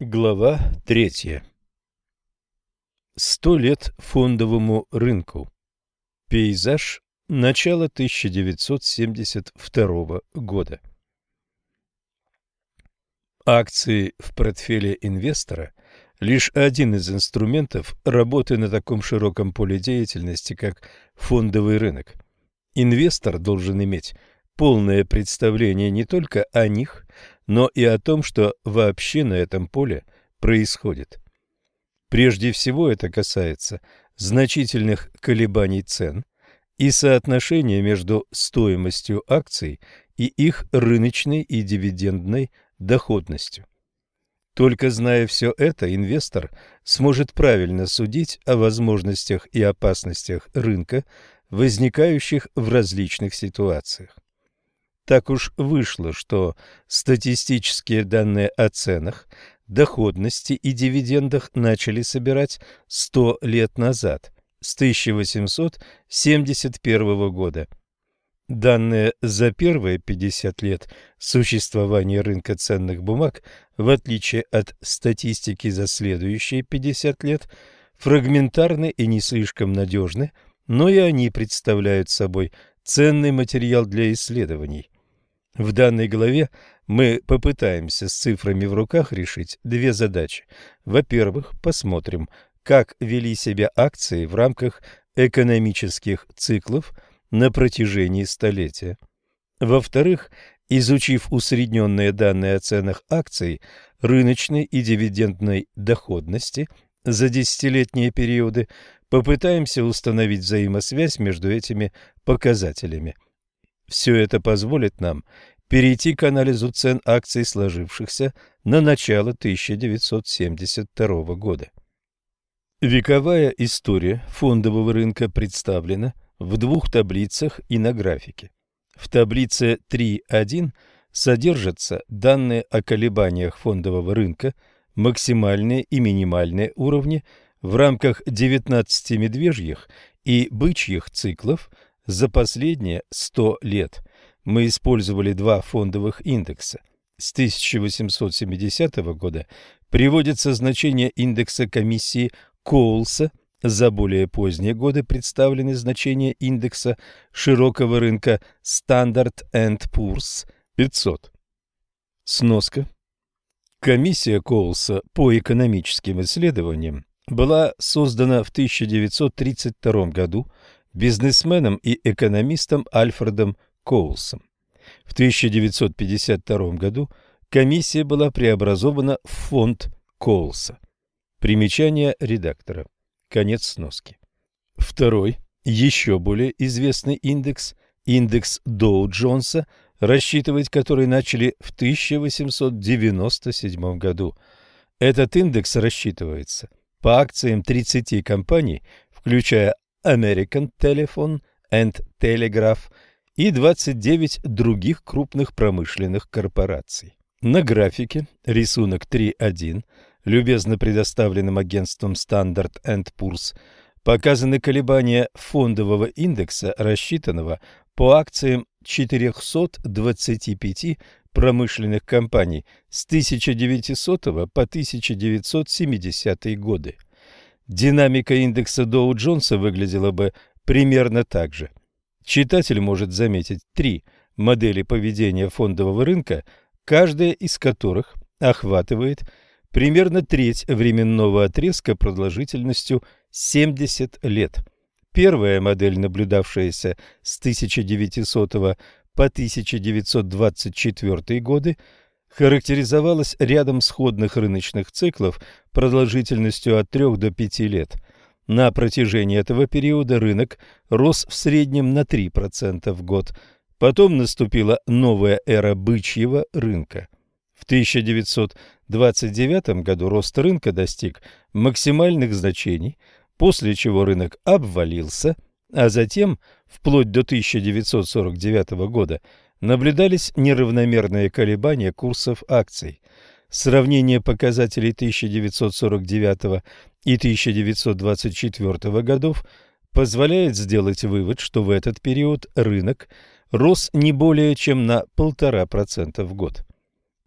Глава третья. Сто лет фондовому рынку. Пейзаж. Начало 1972 года. Акции в портфеле инвестора – лишь один из инструментов работы на таком широком поле деятельности, как фондовый рынок. Инвестор должен иметь полное представление не только о них, но и о том, что вообще на этом поле происходит. Прежде всего это касается значительных колебаний цен и соотношения между стоимостью акций и их рыночной и дивидендной доходностью. Только зная все это, инвестор сможет правильно судить о возможностях и опасностях рынка, возникающих в различных ситуациях. Так уж вышло, что статистические данные о ценах, доходности и дивидендах начали собирать 100 лет назад, с 1871 года. Данные за первые 50 лет существования рынка ценных бумаг, в отличие от статистики за следующие 50 лет, фрагментарны и не слишком надежны, но и они представляют собой ценный материал для исследований. В данной главе мы попытаемся с цифрами в руках решить две задачи. Во-первых, посмотрим, как вели себя акции в рамках экономических циклов на протяжении столетия. Во-вторых, изучив усредненные данные о ценах акций, рыночной и дивидендной доходности за десятилетние периоды, попытаемся установить взаимосвязь между этими показателями – все это позволит нам перейти к анализу цен акций, сложившихся на начало 1972 года. Вековая история фондового рынка представлена в двух таблицах и на графике. В таблице 3.1 содержатся данные о колебаниях фондового рынка, максимальные и минимальные уровни в рамках 19 медвежьих и бычьих циклов – за последние 100 лет мы использовали два фондовых индекса. С 1870 года приводится значение индекса комиссии Коулса, за более поздние годы представлены значения индекса широкого рынка Standard Poor's 500. Сноска. Комиссия Коулса по экономическим исследованиям была создана в 1932 году бизнесменом и экономистом Альфредом Коулсом. В 1952 году комиссия была преобразована в фонд Коулса. Примечание редактора. Конец сноски. Второй, еще более известный индекс, индекс Доу-Джонса, рассчитывать который начали в 1897 году. Этот индекс рассчитывается по акциям 30 компаний, включая American Telephone and Telegraph и 29 других крупных промышленных корпораций. На графике рисунок 3.1, любезно предоставленным агентством Standard Poor's, показаны колебания фондового индекса, рассчитанного по акциям 425 промышленных компаний с 1900 по 1970 годы. Динамика индекса Доу-Джонса выглядела бы примерно так же. Читатель может заметить три модели поведения фондового рынка, каждая из которых охватывает примерно треть временного отрезка продолжительностью 70 лет. Первая модель, наблюдавшаяся с 1900 по 1924 годы, характеризовалась рядом сходных рыночных циклов продолжительностью от 3 до 5 лет. На протяжении этого периода рынок рос в среднем на 3% в год. Потом наступила новая эра бычьего рынка. В 1929 году рост рынка достиг максимальных значений, после чего рынок обвалился, а затем, вплоть до 1949 года, наблюдались неравномерные колебания курсов акций. Сравнение показателей 1949 и 1924 годов позволяет сделать вывод, что в этот период рынок рос не более чем на 1,5% в год.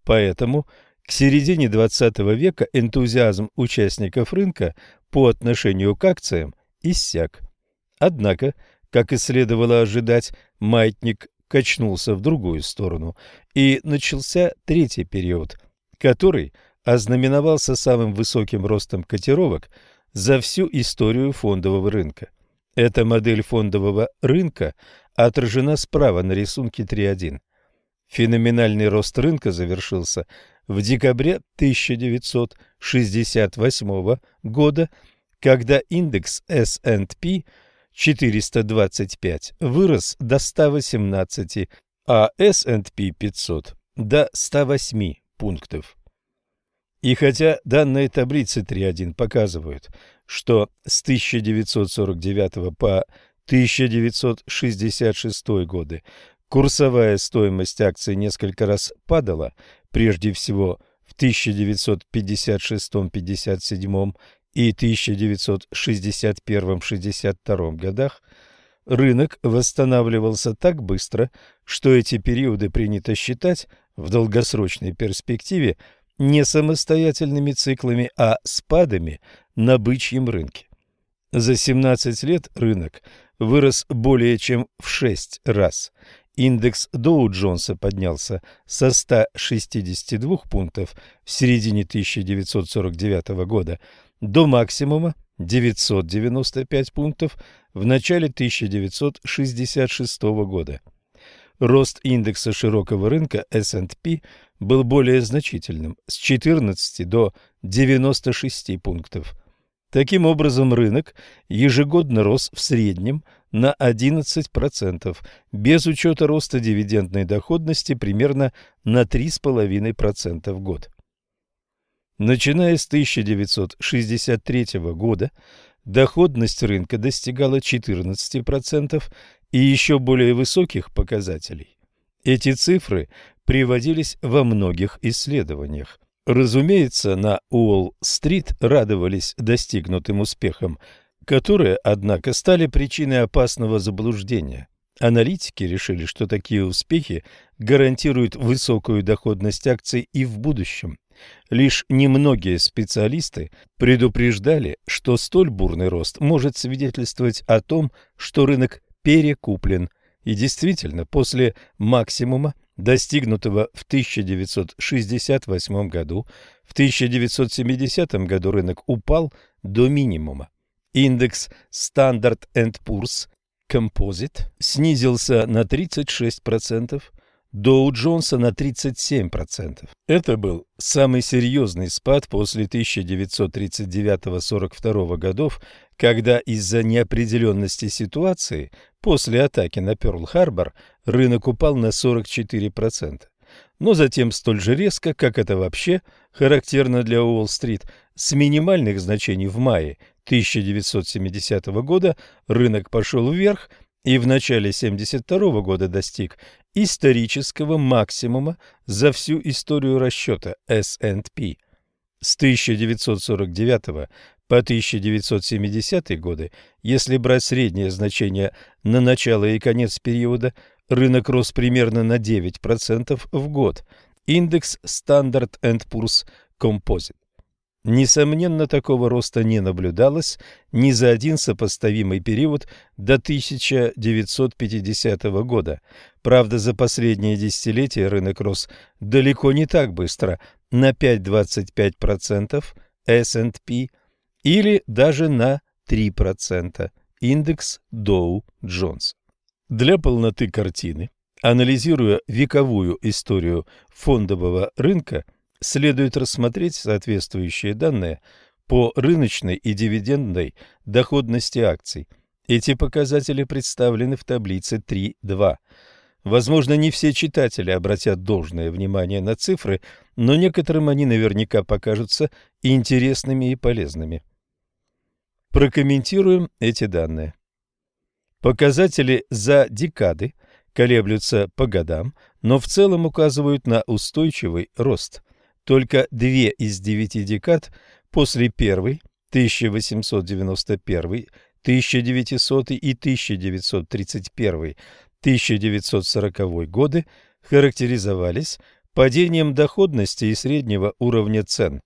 Поэтому К середине XX века энтузиазм участников рынка по отношению к акциям иссяк. Однако, как и следовало ожидать, маятник качнулся в другую сторону, и начался третий период, который ознаменовался самым высоким ростом котировок за всю историю фондового рынка. Эта модель фондового рынка отражена справа на рисунке 3.1. Феноменальный рост рынка завершился в декабре 1968 года, когда индекс S&P 425 вырос до 118, а S&P 500 до 108 пунктов. И хотя данные таблицы 3.1 показывают, что с 1949 по 1966 годы курсовая стоимость акций несколько раз падала, прежде всего в 1956-57 и 1961-62 годах, рынок восстанавливался так быстро, что эти периоды принято считать в долгосрочной перспективе не самостоятельными циклами, а спадами на бычьем рынке. За 17 лет рынок вырос более чем в 6 раз. Индекс Доу-Джонса поднялся со 162 пунктов в середине 1949 года до максимума 995 пунктов в начале 1966 года. Рост индекса широкого рынка S&P был более значительным – с 14 до 96 пунктов. Таким образом, рынок ежегодно рос в среднем на 11%, без учета роста дивидендной доходности примерно на 3,5% в год. Начиная с 1963 года доходность рынка достигала 14% и еще более высоких показателей. Эти цифры приводились во многих исследованиях. Разумеется, на Уолл-стрит радовались достигнутым успехам, которые, однако, стали причиной опасного заблуждения. Аналитики решили, что такие успехи гарантируют высокую доходность акций и в будущем. Лишь немногие специалисты предупреждали, что столь бурный рост может свидетельствовать о том, что рынок перекуплен. И действительно, после максимума, достигнутого в 1968 году, в 1970 году рынок упал до минимума. Индекс Standard Poor's Composite снизился на 36%, Доу Джонса на 37%. Это был самый серьезный спад после 1939-42 годов, когда из-за неопределенности ситуации после атаки на Пёрл-Харбор рынок упал на 44%. Но затем столь же резко, как это вообще характерно для Уолл-стрит, с минимальных значений в мае 1970 года рынок пошел вверх и в начале 1972 года достиг исторического максимума за всю историю расчета S&P. С 1949 по 1970 годы, если брать среднее значение на начало и конец периода, рынок рос примерно на 9% в год. Индекс Standard Poor's Composite. Несомненно, такого роста не наблюдалось ни за один сопоставимый период до 1950 года. Правда, за последние десятилетия рынок рос далеко не так быстро, на 5-25% S&P или даже на 3% индекс Dow Jones. Для полноты картины, анализируя вековую историю фондового рынка, следует рассмотреть соответствующие данные по рыночной и дивидендной доходности акций. Эти показатели представлены в таблице 3.2. Возможно, не все читатели обратят должное внимание на цифры, но некоторым они наверняка покажутся интересными и полезными. Прокомментируем эти данные. Показатели за декады колеблются по годам, но в целом указывают на устойчивый рост. Только две из девяти декад после первой 1891, 1900 и 1931, 1940 годы характеризовались падением доходности и среднего уровня цен.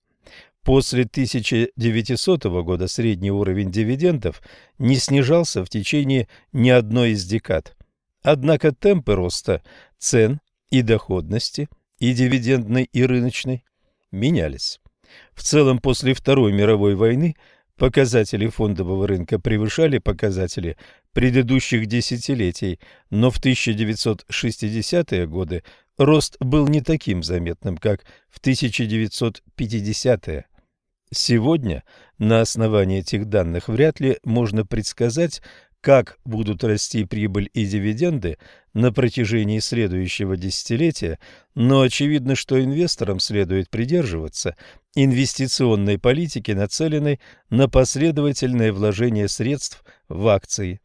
После 1900 года средний уровень дивидендов не снижался в течение ни одной из декад. Однако темпы роста цен и доходности, и дивидендной, и рыночной, менялись. В целом, после Второй мировой войны показатели фондового рынка превышали показатели предыдущих десятилетий, но в 1960-е годы рост был не таким заметным, как в 1950-е. Сегодня на основании этих данных вряд ли можно предсказать, как будут расти прибыль и дивиденды на протяжении следующего десятилетия, но очевидно, что инвесторам следует придерживаться инвестиционной политики, нацеленной на последовательное вложение средств в акции.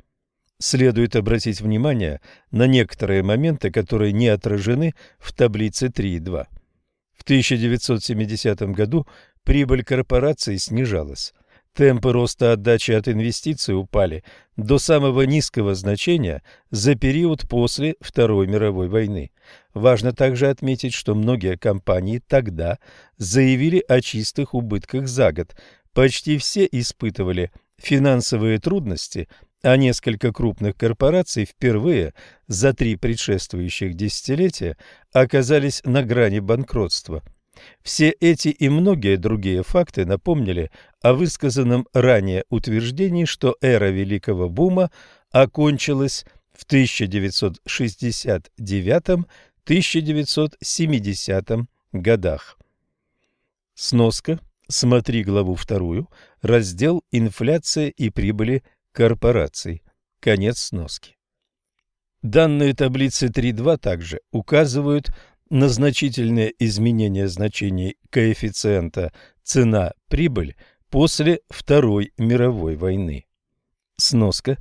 Следует обратить внимание на некоторые моменты, которые не отражены в таблице 3.2. В 1970 году прибыль корпораций снижалась. Темпы роста отдачи от инвестиций упали до самого низкого значения за период после Второй мировой войны. Важно также отметить, что многие компании тогда заявили о чистых убытках за год. Почти все испытывали финансовые трудности, а несколько крупных корпораций впервые за три предшествующих десятилетия оказались на грани банкротства – все эти и многие другие факты напомнили о высказанном ранее утверждении, что эра Великого Бума окончилась в 1969-1970 годах. Сноска. Смотри главу вторую, раздел «Инфляция и прибыли корпораций». Конец сноски. Данные таблицы 3.2 также указывают на значительное изменение значений коэффициента цена-прибыль после Второй мировой войны. Сноска.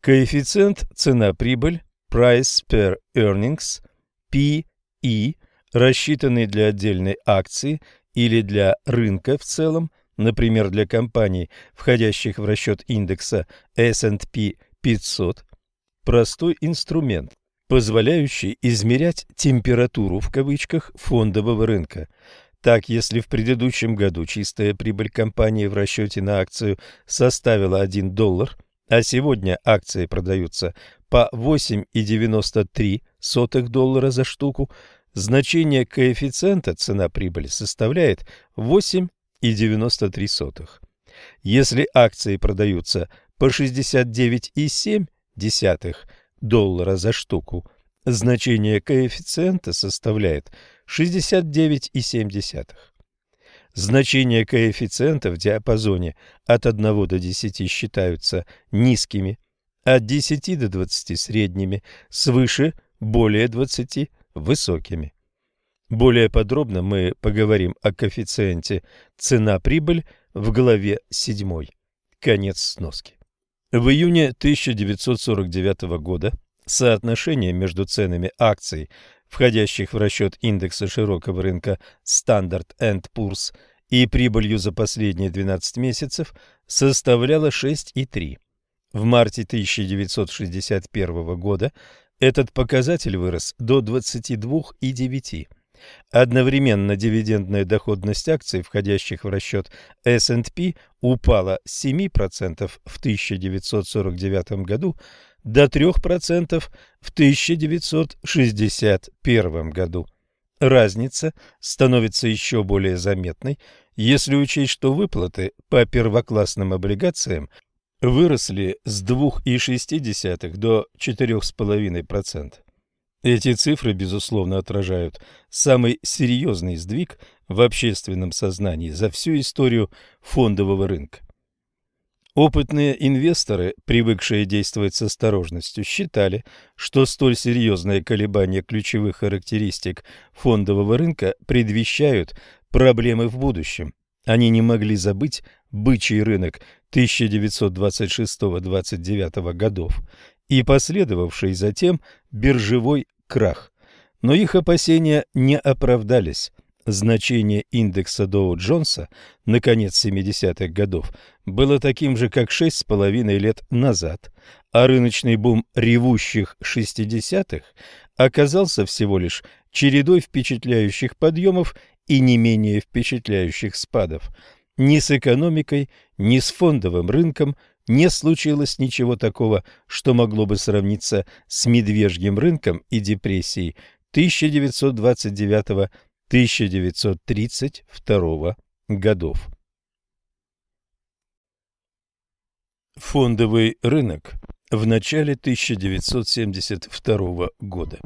Коэффициент цена-прибыль Price per Earnings PE, рассчитанный для отдельной акции или для рынка в целом, например, для компаний, входящих в расчет индекса S&P 500, простой инструмент, позволяющий измерять «температуру» в кавычках фондового рынка. Так, если в предыдущем году чистая прибыль компании в расчете на акцию составила 1 доллар, а сегодня акции продаются по 8,93 доллара за штуку, значение коэффициента цена-прибыль составляет 8,93. Если акции продаются по 69,7 доллара за штуку. Значение коэффициента составляет 69,7. Значения коэффициента в диапазоне от 1 до 10 считаются низкими, от 10 до 20 средними, свыше более 20 высокими. Более подробно мы поговорим о коэффициенте цена-прибыль в главе 7. Конец сноски. В июне 1949 года соотношение между ценами акций, входящих в расчет индекса широкого рынка Standard Poor's, и прибылью за последние 12 месяцев составляло 6,3. В марте 1961 года этот показатель вырос до 22,9. Одновременно дивидендная доходность акций, входящих в расчет S&P, упала с 7% в 1949 году до 3% в 1961 году. Разница становится еще более заметной, если учесть, что выплаты по первоклассным облигациям выросли с 2,6 до 4,5%. Эти цифры, безусловно, отражают самый серьезный сдвиг в общественном сознании за всю историю фондового рынка. Опытные инвесторы, привыкшие действовать с осторожностью, считали, что столь серьезные колебания ключевых характеристик фондового рынка предвещают проблемы в будущем. Они не могли забыть бычий рынок 1926-29 годов и последовавший затем биржевой крах. Но их опасения не оправдались. Значение индекса Доу-Джонса на конец 70-х годов было таким же, как шесть с половиной лет назад, а рыночный бум ревущих 60-х оказался всего лишь чередой впечатляющих подъемов и не менее впечатляющих спадов. Ни с экономикой, ни с фондовым рынком не случилось ничего такого, что могло бы сравниться с медвежьим рынком и депрессией 1929-1932 годов. Фондовый рынок в начале 1972 года.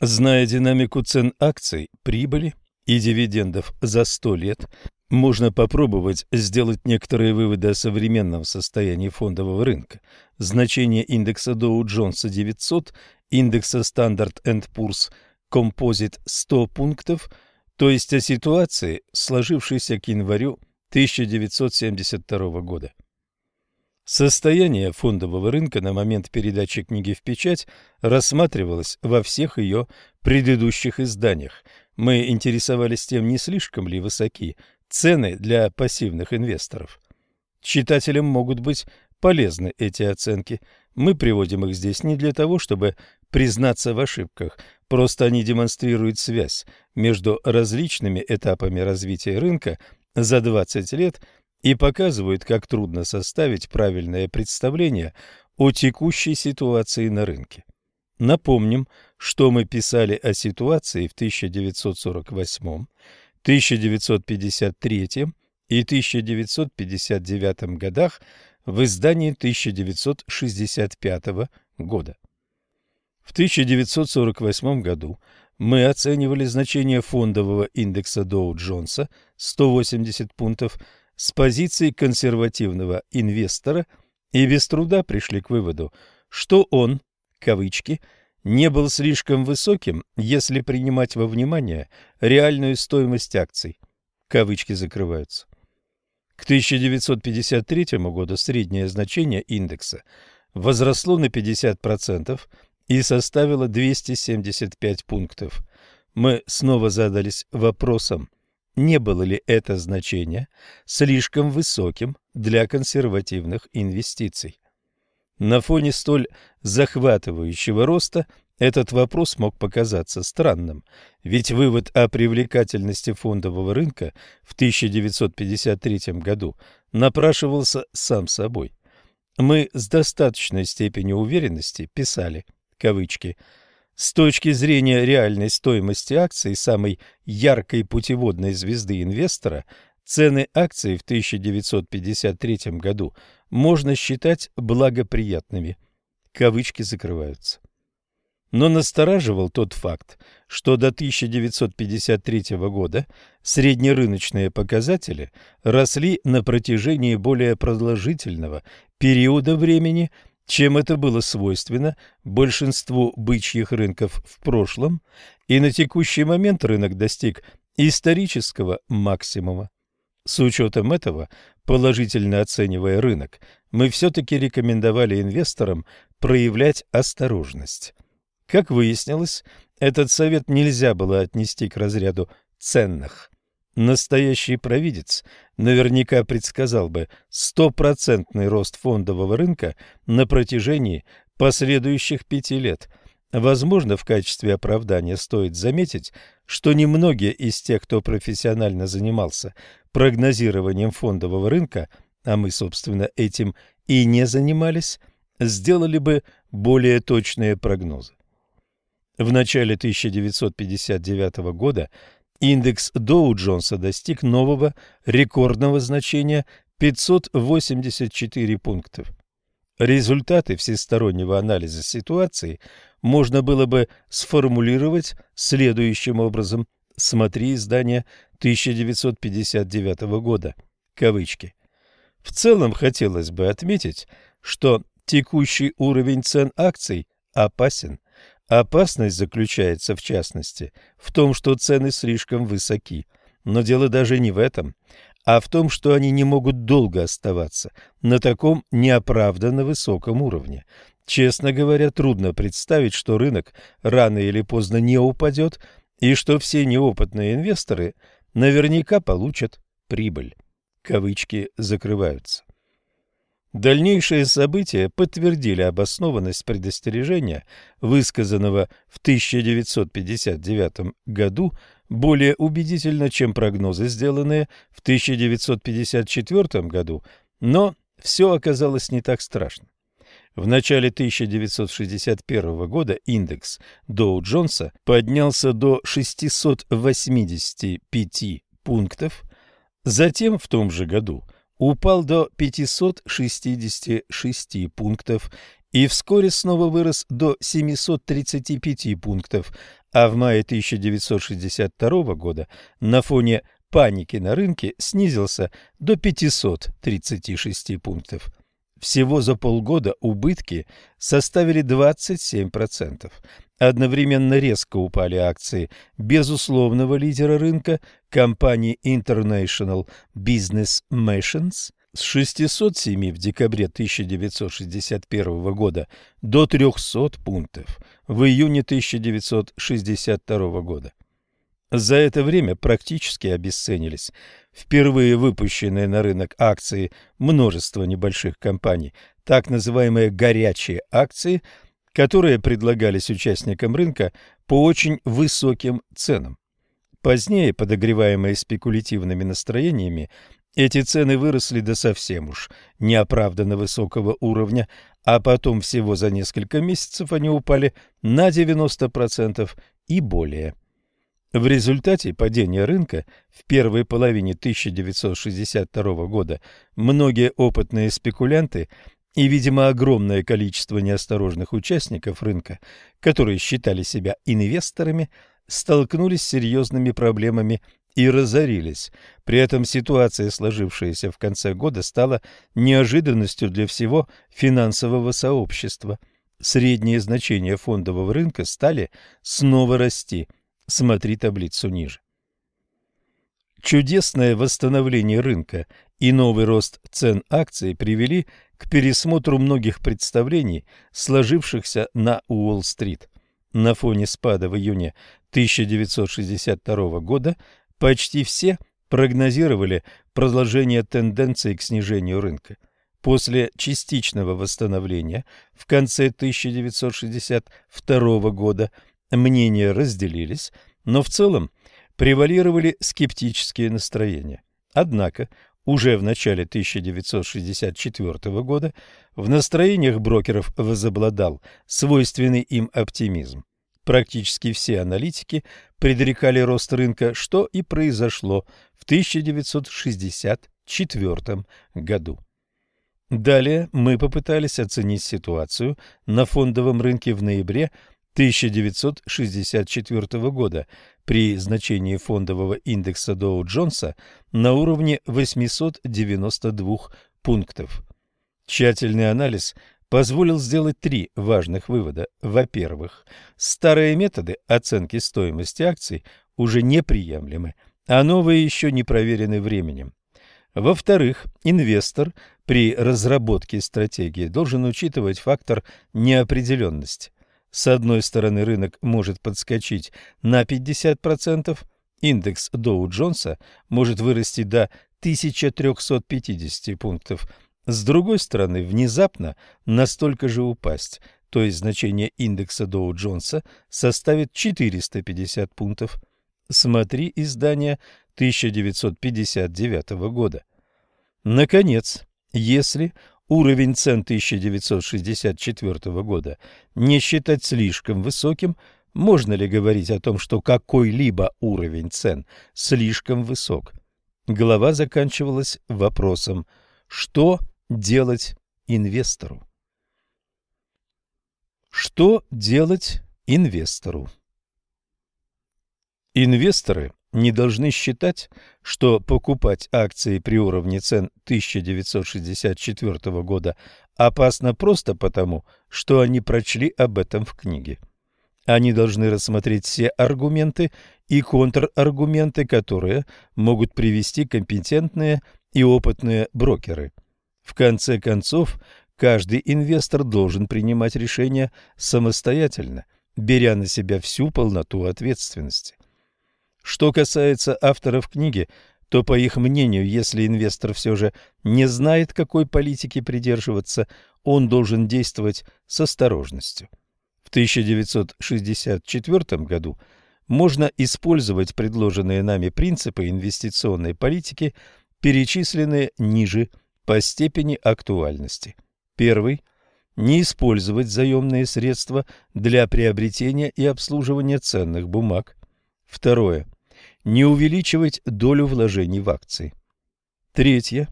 Зная динамику цен акций, прибыли и дивидендов за 100 лет, можно попробовать сделать некоторые выводы о современном состоянии фондового рынка. Значение индекса Доу-Джонса 900, индекса Standard Poor's Composite 100 пунктов, то есть о ситуации, сложившейся к январю 1972 года. Состояние фондового рынка на момент передачи книги в печать рассматривалось во всех ее предыдущих изданиях. Мы интересовались тем, не слишком ли высоки цены для пассивных инвесторов. Читателям могут быть полезны эти оценки. Мы приводим их здесь не для того, чтобы признаться в ошибках, просто они демонстрируют связь между различными этапами развития рынка за 20 лет и показывают, как трудно составить правильное представление о текущей ситуации на рынке. Напомним, что мы писали о ситуации в 1948, 1953 и 1959 годах в издании 1965 года. В 1948 году мы оценивали значение фондового индекса Доу-Джонса 180 пунктов с позиции консервативного инвестора и без труда пришли к выводу, что он, кавычки, не был слишком высоким, если принимать во внимание реальную стоимость акций. Кавычки закрываются. К 1953 году среднее значение индекса возросло на 50% и составило 275 пунктов. Мы снова задались вопросом, не было ли это значение слишком высоким для консервативных инвестиций. На фоне столь захватывающего роста этот вопрос мог показаться странным, ведь вывод о привлекательности фондового рынка в 1953 году напрашивался сам собой. Мы с достаточной степенью уверенности писали, кавычки, с точки зрения реальной стоимости акций самой яркой путеводной звезды инвестора, цены акций в 1953 году можно считать благоприятными. Кавычки закрываются. Но настораживал тот факт, что до 1953 года среднерыночные показатели росли на протяжении более продолжительного периода времени – чем это было свойственно большинству бычьих рынков в прошлом, и на текущий момент рынок достиг исторического максимума. С учетом этого, положительно оценивая рынок, мы все-таки рекомендовали инвесторам проявлять осторожность. Как выяснилось, этот совет нельзя было отнести к разряду ценных. Настоящий провидец наверняка предсказал бы стопроцентный рост фондового рынка на протяжении последующих пяти лет. Возможно, в качестве оправдания стоит заметить, что немногие из тех, кто профессионально занимался прогнозированием фондового рынка, а мы, собственно, этим и не занимались, сделали бы более точные прогнозы. В начале 1959 года Индекс Доу-Джонса достиг нового рекордного значения 584 пунктов. Результаты всестороннего анализа ситуации можно было бы сформулировать следующим образом. Смотри издание 1959 года. Кавычки. В целом хотелось бы отметить, что текущий уровень цен акций опасен – Опасность заключается, в частности, в том, что цены слишком высоки. Но дело даже не в этом, а в том, что они не могут долго оставаться на таком неоправданно высоком уровне. Честно говоря, трудно представить, что рынок рано или поздно не упадет, и что все неопытные инвесторы наверняка получат прибыль. Кавычки закрываются. Дальнейшие события подтвердили обоснованность предостережения, высказанного в 1959 году, более убедительно, чем прогнозы, сделанные в 1954 году, но все оказалось не так страшно. В начале 1961 года индекс Доу-Джонса поднялся до 685 пунктов, затем в том же году – упал до 566 пунктов и вскоре снова вырос до 735 пунктов, а в мае 1962 года на фоне паники на рынке снизился до 536 пунктов. Всего за полгода убытки составили 27%. Одновременно резко упали акции безусловного лидера рынка компании International Business Machines с 607 в декабре 1961 года до 300 пунктов в июне 1962 года. За это время практически обесценились впервые выпущенные на рынок акции множества небольших компаний, так называемые «горячие акции», которые предлагались участникам рынка по очень высоким ценам. Позднее, подогреваемые спекулятивными настроениями, эти цены выросли до совсем уж неоправданно высокого уровня, а потом всего за несколько месяцев они упали на 90% и более. В результате падения рынка в первой половине 1962 года многие опытные спекулянты и, видимо, огромное количество неосторожных участников рынка, которые считали себя инвесторами, столкнулись с серьезными проблемами и разорились. При этом ситуация, сложившаяся в конце года, стала неожиданностью для всего финансового сообщества. Средние значения фондового рынка стали снова расти. Смотри таблицу ниже. Чудесное восстановление рынка и новый рост цен акций привели к пересмотру многих представлений, сложившихся на Уолл-стрит. На фоне спада в июне 1962 года почти все прогнозировали продолжение тенденции к снижению рынка. После частичного восстановления в конце 1962 года мнения разделились, но в целом превалировали скептические настроения. Однако уже в начале 1964 года в настроениях брокеров возобладал свойственный им оптимизм. Практически все аналитики предрекали рост рынка, что и произошло в 1964 году. Далее мы попытались оценить ситуацию на фондовом рынке в ноябре 1964 года при значении фондового индекса Доу-Джонса на уровне 892 пунктов. Тщательный анализ позволил сделать три важных вывода. Во-первых, старые методы оценки стоимости акций уже неприемлемы, а новые еще не проверены временем. Во-вторых, инвестор при разработке стратегии должен учитывать фактор неопределенности. С одной стороны, рынок может подскочить на 50%, индекс Доу-Джонса может вырасти до 1350 пунктов. С другой стороны, внезапно настолько же упасть, то есть значение индекса Доу-Джонса составит 450 пунктов. Смотри издание 1959 года. Наконец, если уровень цен 1964 года не считать слишком высоким, можно ли говорить о том, что какой-либо уровень цен слишком высок? Глава заканчивалась вопросом, что делать инвестору? Что делать инвестору? Инвесторы не должны считать, что покупать акции при уровне цен 1964 года опасно просто потому, что они прочли об этом в книге. Они должны рассмотреть все аргументы и контраргументы, которые могут привести компетентные и опытные брокеры. В конце концов, каждый инвестор должен принимать решения самостоятельно, беря на себя всю полноту ответственности. Что касается авторов книги, то, по их мнению, если инвестор все же не знает, какой политики придерживаться, он должен действовать с осторожностью. В 1964 году можно использовать предложенные нами принципы инвестиционной политики, перечисленные ниже по степени актуальности. Первый – не использовать заемные средства для приобретения и обслуживания ценных бумаг. Второе – не увеличивать долю вложений в акции. Третье.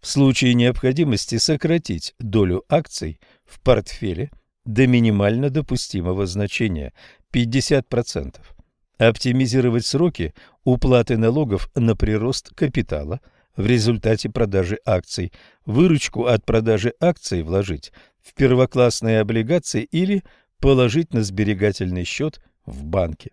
В случае необходимости сократить долю акций в портфеле до минимально допустимого значения 50%. Оптимизировать сроки уплаты налогов на прирост капитала в результате продажи акций, выручку от продажи акций вложить в первоклассные облигации или положить на сберегательный счет в банке.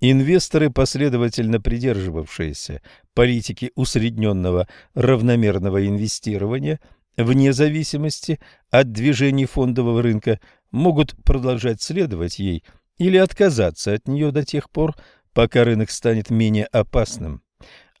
Инвесторы, последовательно придерживавшиеся политики усредненного равномерного инвестирования, вне зависимости от движений фондового рынка, могут продолжать следовать ей или отказаться от нее до тех пор, пока рынок станет менее опасным.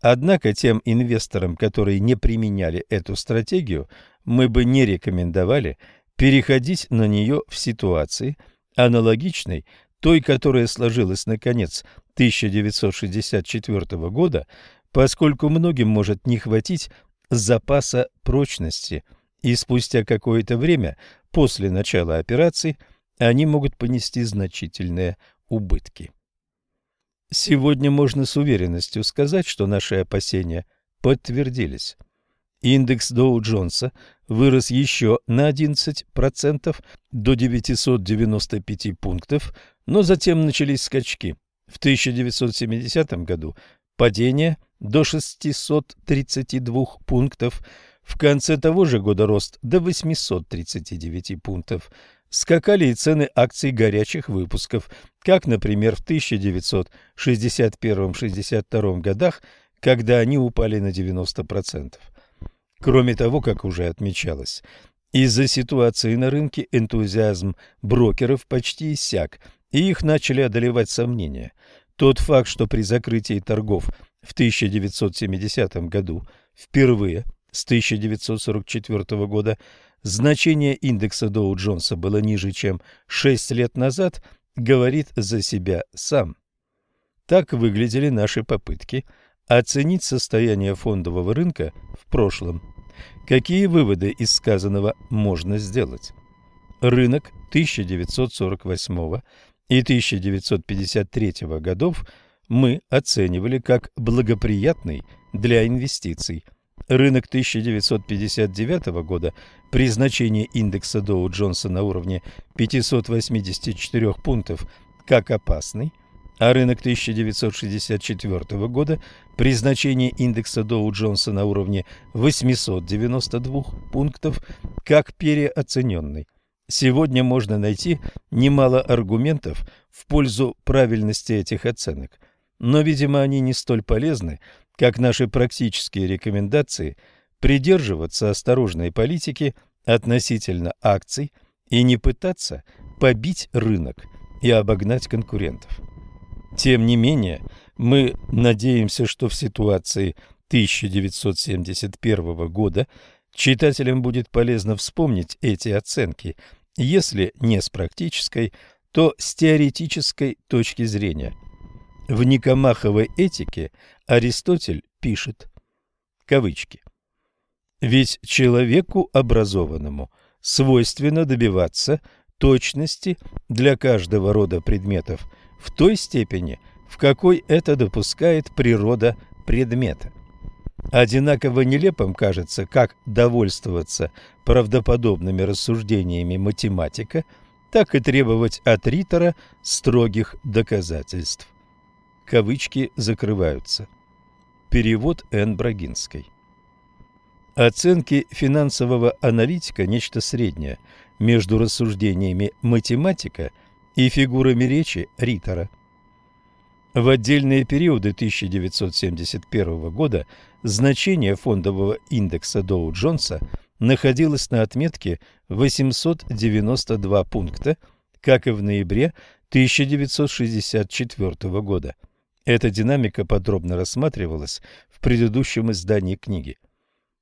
Однако тем инвесторам, которые не применяли эту стратегию, мы бы не рекомендовали переходить на нее в ситуации, аналогичной той, которая сложилась на конец 1964 года, поскольку многим может не хватить запаса прочности, и спустя какое-то время после начала операции они могут понести значительные убытки. Сегодня можно с уверенностью сказать, что наши опасения подтвердились. Индекс Доу-Джонса вырос еще на 11% до 995 пунктов, но затем начались скачки. В 1970 году падение до 632 пунктов, в конце того же года рост до 839 пунктов. Скакали и цены акций горячих выпусков, как, например, в 1961-62 годах, когда они упали на 90%. Кроме того, как уже отмечалось, из-за ситуации на рынке энтузиазм брокеров почти иссяк, и их начали одолевать сомнения. Тот факт, что при закрытии торгов в 1970 году впервые с 1944 года значение индекса Доу-Джонса было ниже, чем 6 лет назад, говорит за себя сам. Так выглядели наши попытки оценить состояние фондового рынка в прошлом. Какие выводы из сказанного можно сделать? Рынок 1948 и 1953 годов мы оценивали как благоприятный для инвестиций. Рынок 1959 года при значении индекса Доу-Джонса на уровне 584 пунктов как опасный, а рынок 1964 года при значении индекса Доу-Джонса на уровне 892 пунктов как переоцененный. Сегодня можно найти немало аргументов в пользу правильности этих оценок, но, видимо, они не столь полезны, как наши практические рекомендации придерживаться осторожной политики относительно акций и не пытаться побить рынок и обогнать конкурентов. Тем не менее, мы надеемся, что в ситуации 1971 года читателям будет полезно вспомнить эти оценки, если не с практической, то с теоретической точки зрения. В Никомаховой этике Аристотель пишет, кавычки, «Ведь человеку образованному свойственно добиваться точности для каждого рода предметов – в той степени, в какой это допускает природа предмета. Одинаково нелепым кажется, как довольствоваться правдоподобными рассуждениями математика, так и требовать от ритора строгих доказательств. Кавычки закрываются. Перевод Н. Брагинской. Оценки финансового аналитика – нечто среднее между рассуждениями математика – и фигурами речи Риттера. В отдельные периоды 1971 года значение фондового индекса Доу-Джонса находилось на отметке 892 пункта, как и в ноябре 1964 года. Эта динамика подробно рассматривалась в предыдущем издании книги.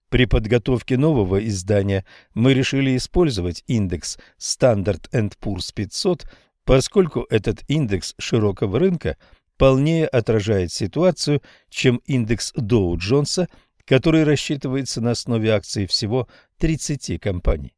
При подготовке нового издания мы решили использовать индекс Standard Poor's 500, поскольку этот индекс широкого рынка полнее отражает ситуацию, чем индекс Доу-Джонса, который рассчитывается на основе акций всего 30 компаний.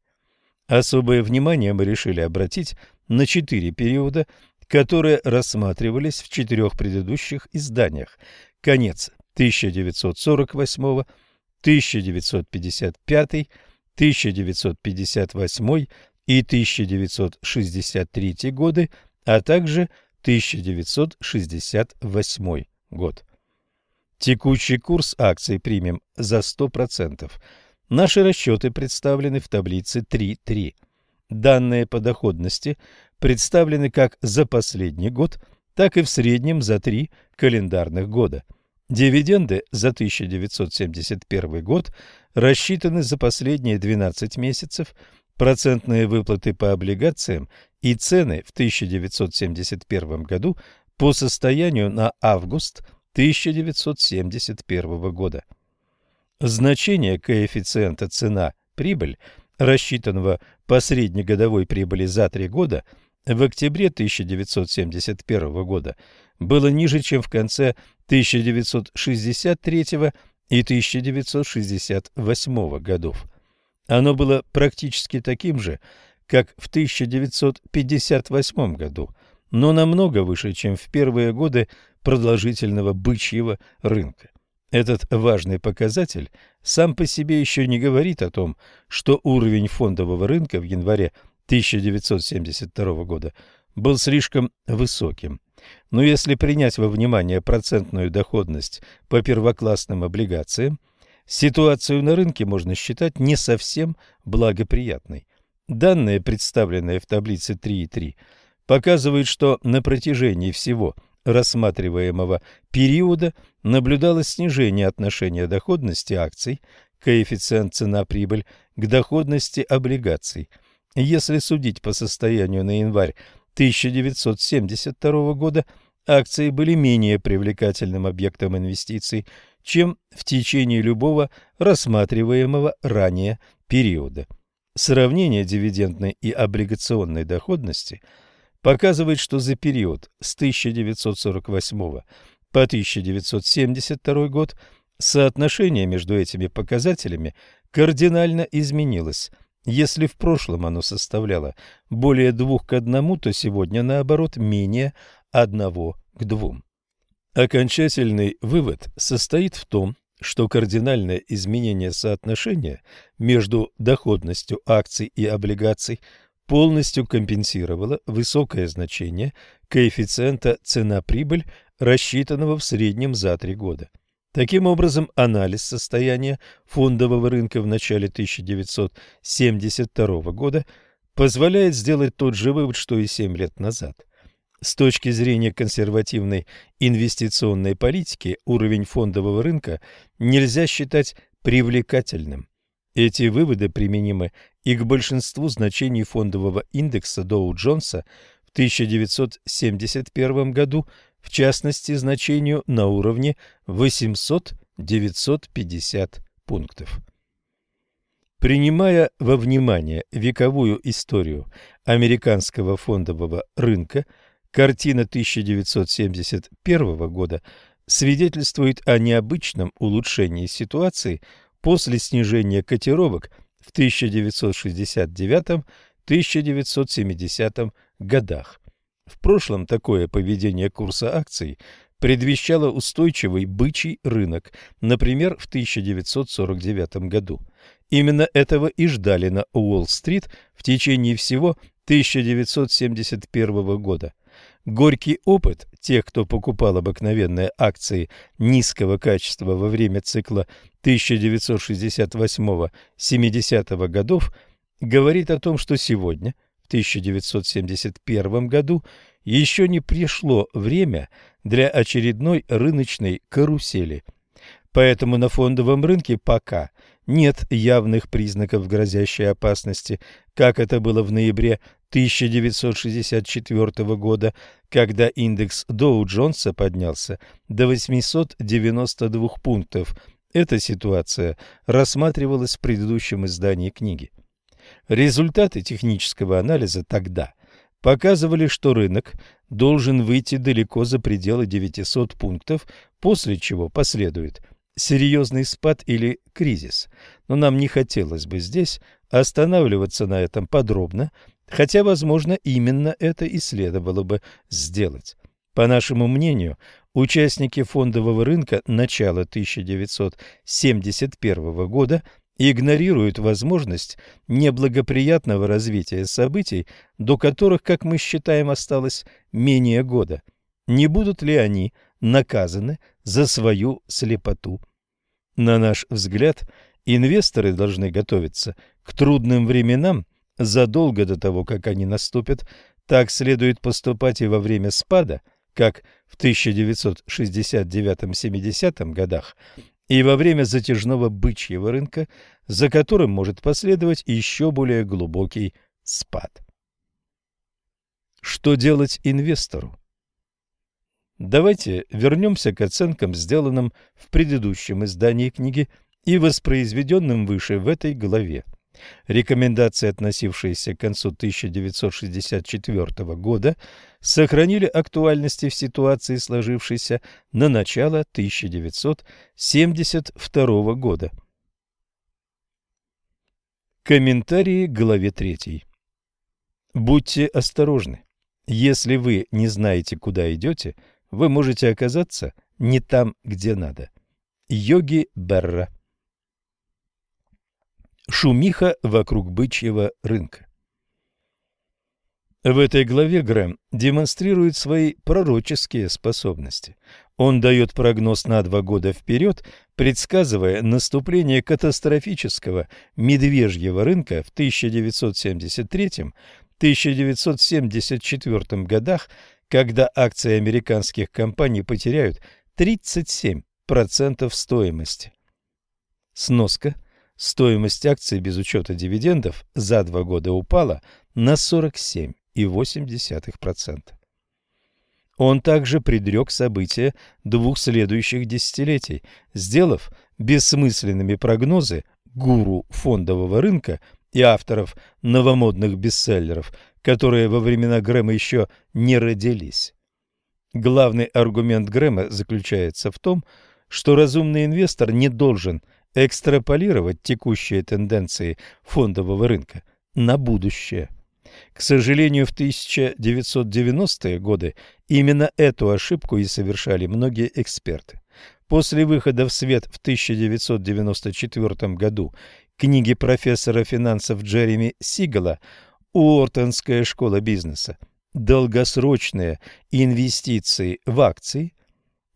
Особое внимание мы решили обратить на четыре периода, которые рассматривались в четырех предыдущих изданиях. Конец 1948, 1955, 1958 и 1963 годы, а также 1968 год. Текущий курс акций примем за 100%. Наши расчеты представлены в таблице 3.3. Данные по доходности представлены как за последний год, так и в среднем за три календарных года. Дивиденды за 1971 год рассчитаны за последние 12 месяцев, процентные выплаты по облигациям и цены в 1971 году по состоянию на август 1971 года. Значение коэффициента цена-прибыль, рассчитанного по среднегодовой прибыли за три года, в октябре 1971 года было ниже, чем в конце 1963 и 1968 годов. Оно было практически таким же, как в 1958 году, но намного выше, чем в первые годы продолжительного бычьего рынка. Этот важный показатель сам по себе еще не говорит о том, что уровень фондового рынка в январе 1972 года был слишком высоким. Но если принять во внимание процентную доходность по первоклассным облигациям, ситуацию на рынке можно считать не совсем благоприятной. Данные, представленные в таблице 3.3, показывают, что на протяжении всего – рассматриваемого периода наблюдалось снижение отношения доходности акций, коэффициент цена-прибыль, к доходности облигаций. Если судить по состоянию на январь 1972 года, акции были менее привлекательным объектом инвестиций, чем в течение любого рассматриваемого ранее периода. Сравнение дивидендной и облигационной доходности – показывает, что за период с 1948 по 1972 год соотношение между этими показателями кардинально изменилось. Если в прошлом оно составляло более двух к одному, то сегодня, наоборот, менее одного к двум. Окончательный вывод состоит в том, что кардинальное изменение соотношения между доходностью акций и облигаций полностью компенсировала высокое значение коэффициента цена-прибыль, рассчитанного в среднем за три года. Таким образом, анализ состояния фондового рынка в начале 1972 года позволяет сделать тот же вывод, что и 7 лет назад. С точки зрения консервативной инвестиционной политики уровень фондового рынка нельзя считать привлекательным. Эти выводы применимы и к большинству значений фондового индекса Доу-Джонса в 1971 году, в частности, значению на уровне 800-950 пунктов. Принимая во внимание вековую историю американского фондового рынка, картина 1971 года свидетельствует о необычном улучшении ситуации после снижения котировок в 1969-1970 годах. В прошлом такое поведение курса акций предвещало устойчивый бычий рынок, например, в 1949 году. Именно этого и ждали на Уолл-стрит в течение всего 1971 года. Горький опыт тех, кто покупал обыкновенные акции низкого качества во время цикла 1968-70 годов, говорит о том, что сегодня, в 1971 году, еще не пришло время для очередной рыночной карусели. Поэтому на фондовом рынке пока нет явных признаков грозящей опасности, как это было в ноябре 1964 года, когда индекс Доу-Джонса поднялся до 892 пунктов. Эта ситуация рассматривалась в предыдущем издании книги. Результаты технического анализа тогда показывали, что рынок должен выйти далеко за пределы 900 пунктов, после чего последует серьезный спад или кризис. Но нам не хотелось бы здесь останавливаться на этом подробно, хотя, возможно, именно это и следовало бы сделать. По нашему мнению, участники фондового рынка начала 1971 года игнорируют возможность неблагоприятного развития событий, до которых, как мы считаем, осталось менее года. Не будут ли они наказаны за свою слепоту? На наш взгляд, инвесторы должны готовиться к трудным временам задолго до того, как они наступят, так следует поступать и во время спада, как в 1969-70 годах, и во время затяжного бычьего рынка, за которым может последовать еще более глубокий спад. Что делать инвестору? Давайте вернемся к оценкам, сделанным в предыдущем издании книги и воспроизведенным выше в этой главе. Рекомендации, относившиеся к концу 1964 года, сохранили актуальность в ситуации, сложившейся на начало 1972 года. Комментарии к главе 3. Будьте осторожны. Если вы не знаете, куда идете, вы можете оказаться не там, где надо. Йоги Берра Шумиха вокруг бычьего рынка. В этой главе Грэм демонстрирует свои пророческие способности. Он дает прогноз на два года вперед, предсказывая наступление катастрофического медвежьего рынка в 1973-1974 годах, когда акции американских компаний потеряют 37% стоимости. Сноска – Стоимость акций без учета дивидендов за два года упала на 47,8%. Он также предрек события двух следующих десятилетий, сделав бессмысленными прогнозы гуру фондового рынка и авторов новомодных бестселлеров, которые во времена Грэма еще не родились. Главный аргумент Грэма заключается в том, что разумный инвестор не должен экстраполировать текущие тенденции фондового рынка на будущее. К сожалению, в 1990-е годы именно эту ошибку и совершали многие эксперты. После выхода в свет в 1994 году книги профессора финансов Джереми Сигала «Уортонская школа бизнеса. Долгосрочные инвестиции в акции»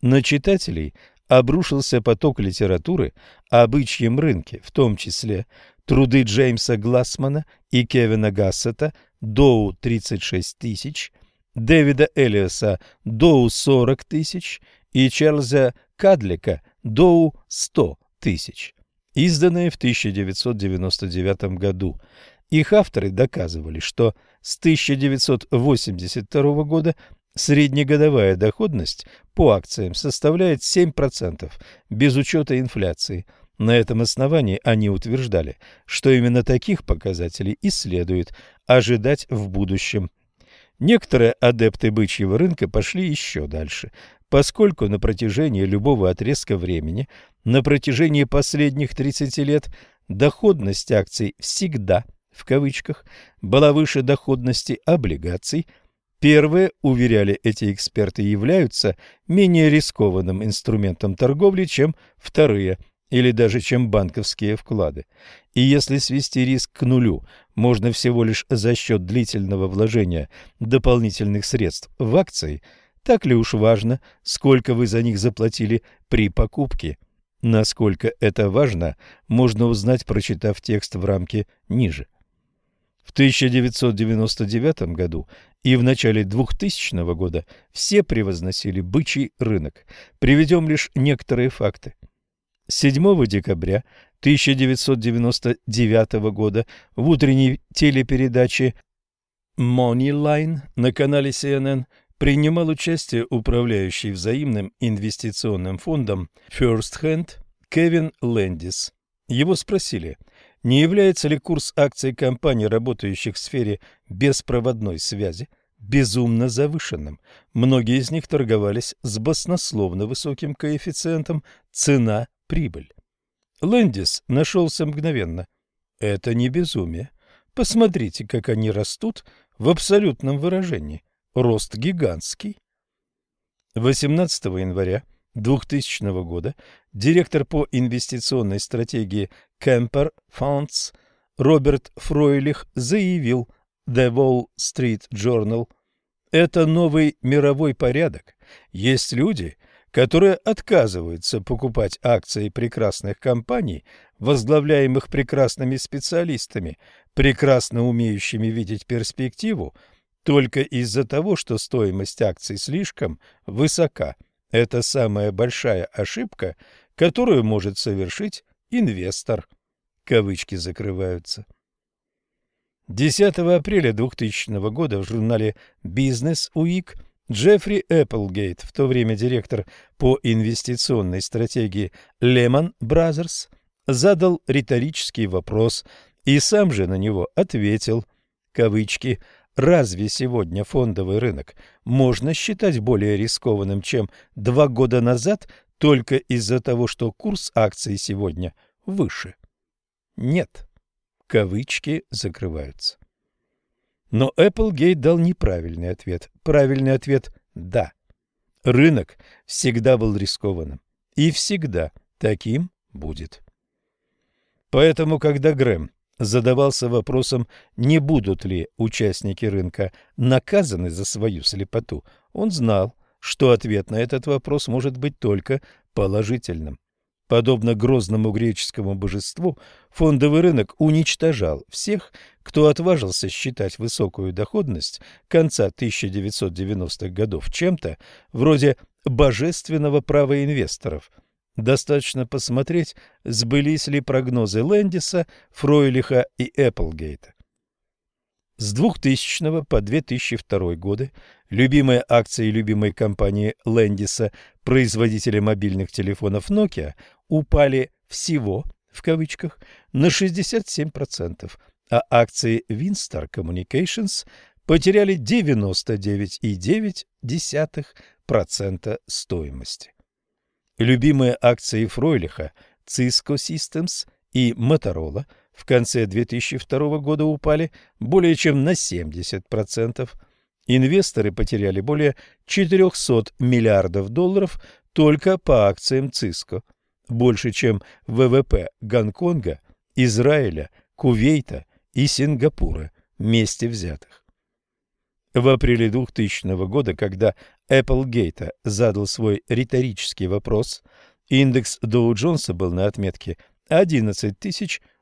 на читателей – обрушился поток литературы о бычьем рынке, в том числе труды Джеймса Глассмана и Кевина Гассета «Доу 36 тысяч», Дэвида Элиоса «Доу 40 тысяч» и Чарльза Кадлика «Доу 100 тысяч», изданные в 1999 году. Их авторы доказывали, что с 1982 года Среднегодовая доходность по акциям составляет 7% без учета инфляции. На этом основании они утверждали, что именно таких показателей и следует ожидать в будущем. Некоторые адепты бычьего рынка пошли еще дальше, поскольку на протяжении любого отрезка времени, на протяжении последних 30 лет, доходность акций всегда, в кавычках, была выше доходности облигаций – Первые, уверяли эти эксперты, являются менее рискованным инструментом торговли, чем вторые или даже чем банковские вклады. И если свести риск к нулю можно всего лишь за счет длительного вложения дополнительных средств в акции, так ли уж важно, сколько вы за них заплатили при покупке? Насколько это важно, можно узнать, прочитав текст в рамке ниже. В 1999 году и в начале 2000 года все превозносили бычий рынок. Приведем лишь некоторые факты. 7 декабря 1999 года в утренней телепередаче Moneyline на канале CNN принимал участие управляющий взаимным инвестиционным фондом First Hand Кевин Лэндис. Его спросили, не является ли курс акций компаний, работающих в сфере беспроводной связи, безумно завышенным. Многие из них торговались с баснословно высоким коэффициентом цена-прибыль. Лэндис нашелся мгновенно. Это не безумие. Посмотрите, как они растут в абсолютном выражении. Рост гигантский. 18 января 2000 года директор по инвестиционной стратегии Kemper Funds Роберт Фройлих заявил The Wall Street Journal «Это новый мировой порядок. Есть люди, которые отказываются покупать акции прекрасных компаний, возглавляемых прекрасными специалистами, прекрасно умеющими видеть перспективу, только из-за того, что стоимость акций слишком высока. Это самая большая ошибка, которую может совершить инвестор. Кавычки закрываются. 10 апреля 2000 года в журнале Business Week Джеффри Эпплгейт, в то время директор по инвестиционной стратегии Lehman Brothers, задал риторический вопрос и сам же на него ответил, кавычки, «Разве сегодня фондовый рынок можно считать более рискованным, чем два года назад, только из-за того, что курс акций сегодня выше?» Нет. Кавычки закрываются. Но Applegate дал неправильный ответ. Правильный ответ – да. Рынок всегда был рискованным. И всегда таким будет. Поэтому, когда Грэм задавался вопросом, не будут ли участники рынка наказаны за свою слепоту, он знал, что ответ на этот вопрос может быть только положительным. Подобно грозному греческому божеству, фондовый рынок уничтожал всех, кто отважился считать высокую доходность конца 1990-х годов чем-то вроде божественного права инвесторов. Достаточно посмотреть, сбылись ли прогнозы Лэндиса, Фройлиха и Эпплгейта. С 2000 по 2002 годы любимые акции любимой компании Лэндиса, производителя мобильных телефонов Nokia, упали всего, в кавычках, на 67%, а акции Winstar Communications потеряли 99,9% стоимости. Любимые акции Фройлиха Cisco Systems и Motorola в конце 2002 года упали более чем на 70%. Инвесторы потеряли более 400 миллиардов долларов только по акциям Cisco – больше, чем ВВП Гонконга, Израиля, Кувейта и Сингапура вместе взятых. В апреле 2000 года, когда Эпплгейта задал свой риторический вопрос, индекс Доу Джонса был на отметке 11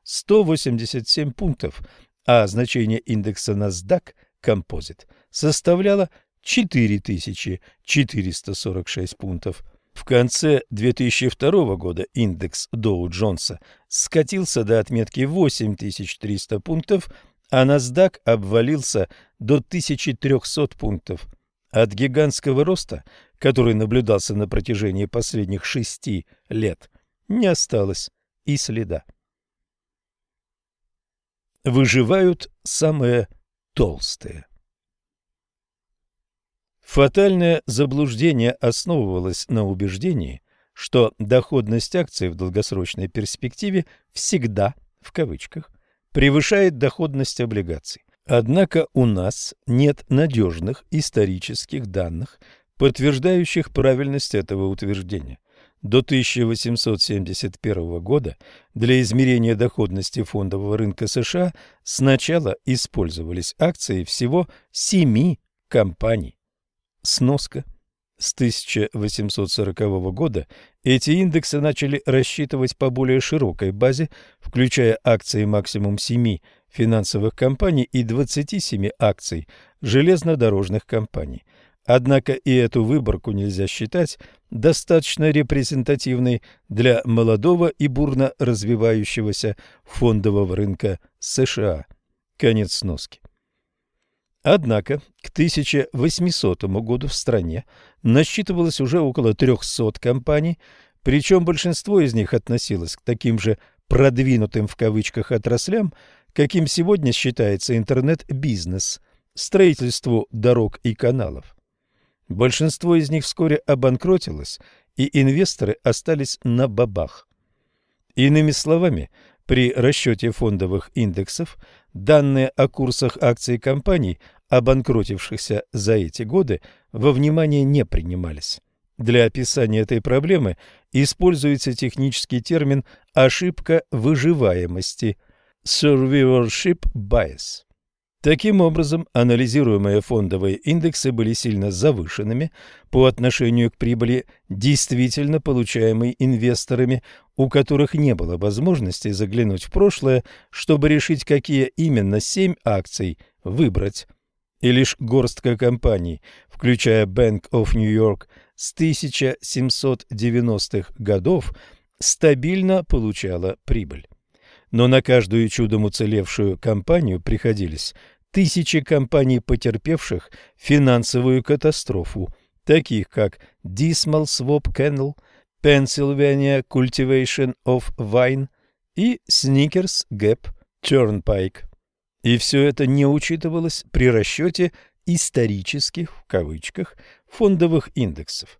187 пунктов, а значение индекса NASDAQ Composite составляло 4446 пунктов. В конце 2002 года индекс Доу-Джонса скатился до отметки 8300 пунктов, а NASDAQ обвалился до 1300 пунктов. От гигантского роста, который наблюдался на протяжении последних шести лет, не осталось и следа. Выживают самые толстые. Фатальное заблуждение основывалось на убеждении, что доходность акций в долгосрочной перспективе всегда, в кавычках, превышает доходность облигаций. Однако у нас нет надежных исторических данных, подтверждающих правильность этого утверждения. До 1871 года для измерения доходности фондового рынка США сначала использовались акции всего семи компаний. Сноска. С 1840 года эти индексы начали рассчитывать по более широкой базе, включая акции максимум 7 финансовых компаний и 27 акций железнодорожных компаний. Однако и эту выборку нельзя считать достаточно репрезентативной для молодого и бурно развивающегося фондового рынка США. Конец сноски. Однако к 1800 году в стране насчитывалось уже около 300 компаний, причем большинство из них относилось к таким же «продвинутым» в кавычках отраслям, каким сегодня считается интернет-бизнес, строительству дорог и каналов. Большинство из них вскоре обанкротилось, и инвесторы остались на бабах. Иными словами, при расчете фондовых индексов данные о курсах акций компаний, обанкротившихся за эти годы, во внимание не принимались. Для описания этой проблемы используется технический термин «ошибка выживаемости» – survivorship bias. Таким образом, анализируемые фондовые индексы были сильно завышенными по отношению к прибыли, действительно получаемой инвесторами, у которых не было возможности заглянуть в прошлое, чтобы решить, какие именно семь акций выбрать. И лишь горстка компаний, включая Bank of New York, с 1790-х годов стабильно получала прибыль. Но на каждую чудом уцелевшую компанию приходились тысячи компаний, потерпевших финансовую катастрофу, таких как Dismal Swap Kennel, Pennsylvania Cultivation of Wine и Snickers Gap Turnpike. И все это не учитывалось при расчете «исторических» в кавычках фондовых индексов.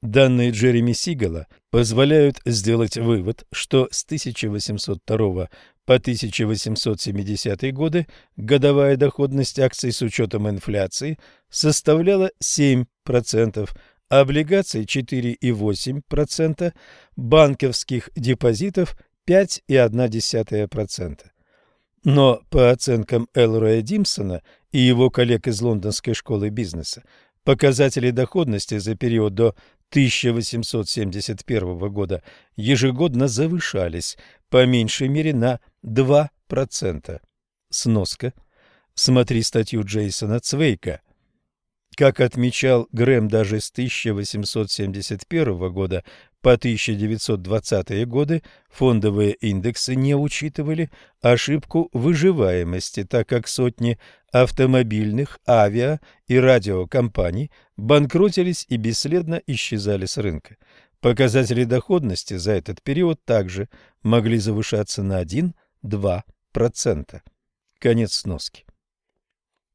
Данные Джереми Сигала позволяют сделать вывод, что с 1802 по 1870 годы годовая доходность акций с учетом инфляции составляла 7%, облигаций 4,8%, банковских депозитов 5,1%. Но по оценкам Элроя Димсона и его коллег из Лондонской школы бизнеса, показатели доходности за период до 1871 года ежегодно завышались по меньшей мере на 2%. Сноска. Смотри статью Джейсона Цвейка. Как отмечал Грэм даже с 1871 года по 1920 годы, фондовые индексы не учитывали ошибку выживаемости, так как сотни автомобильных, авиа и радиокомпаний банкротились и бесследно исчезали с рынка. Показатели доходности за этот период также могли завышаться на 1-2%. Конец сноски.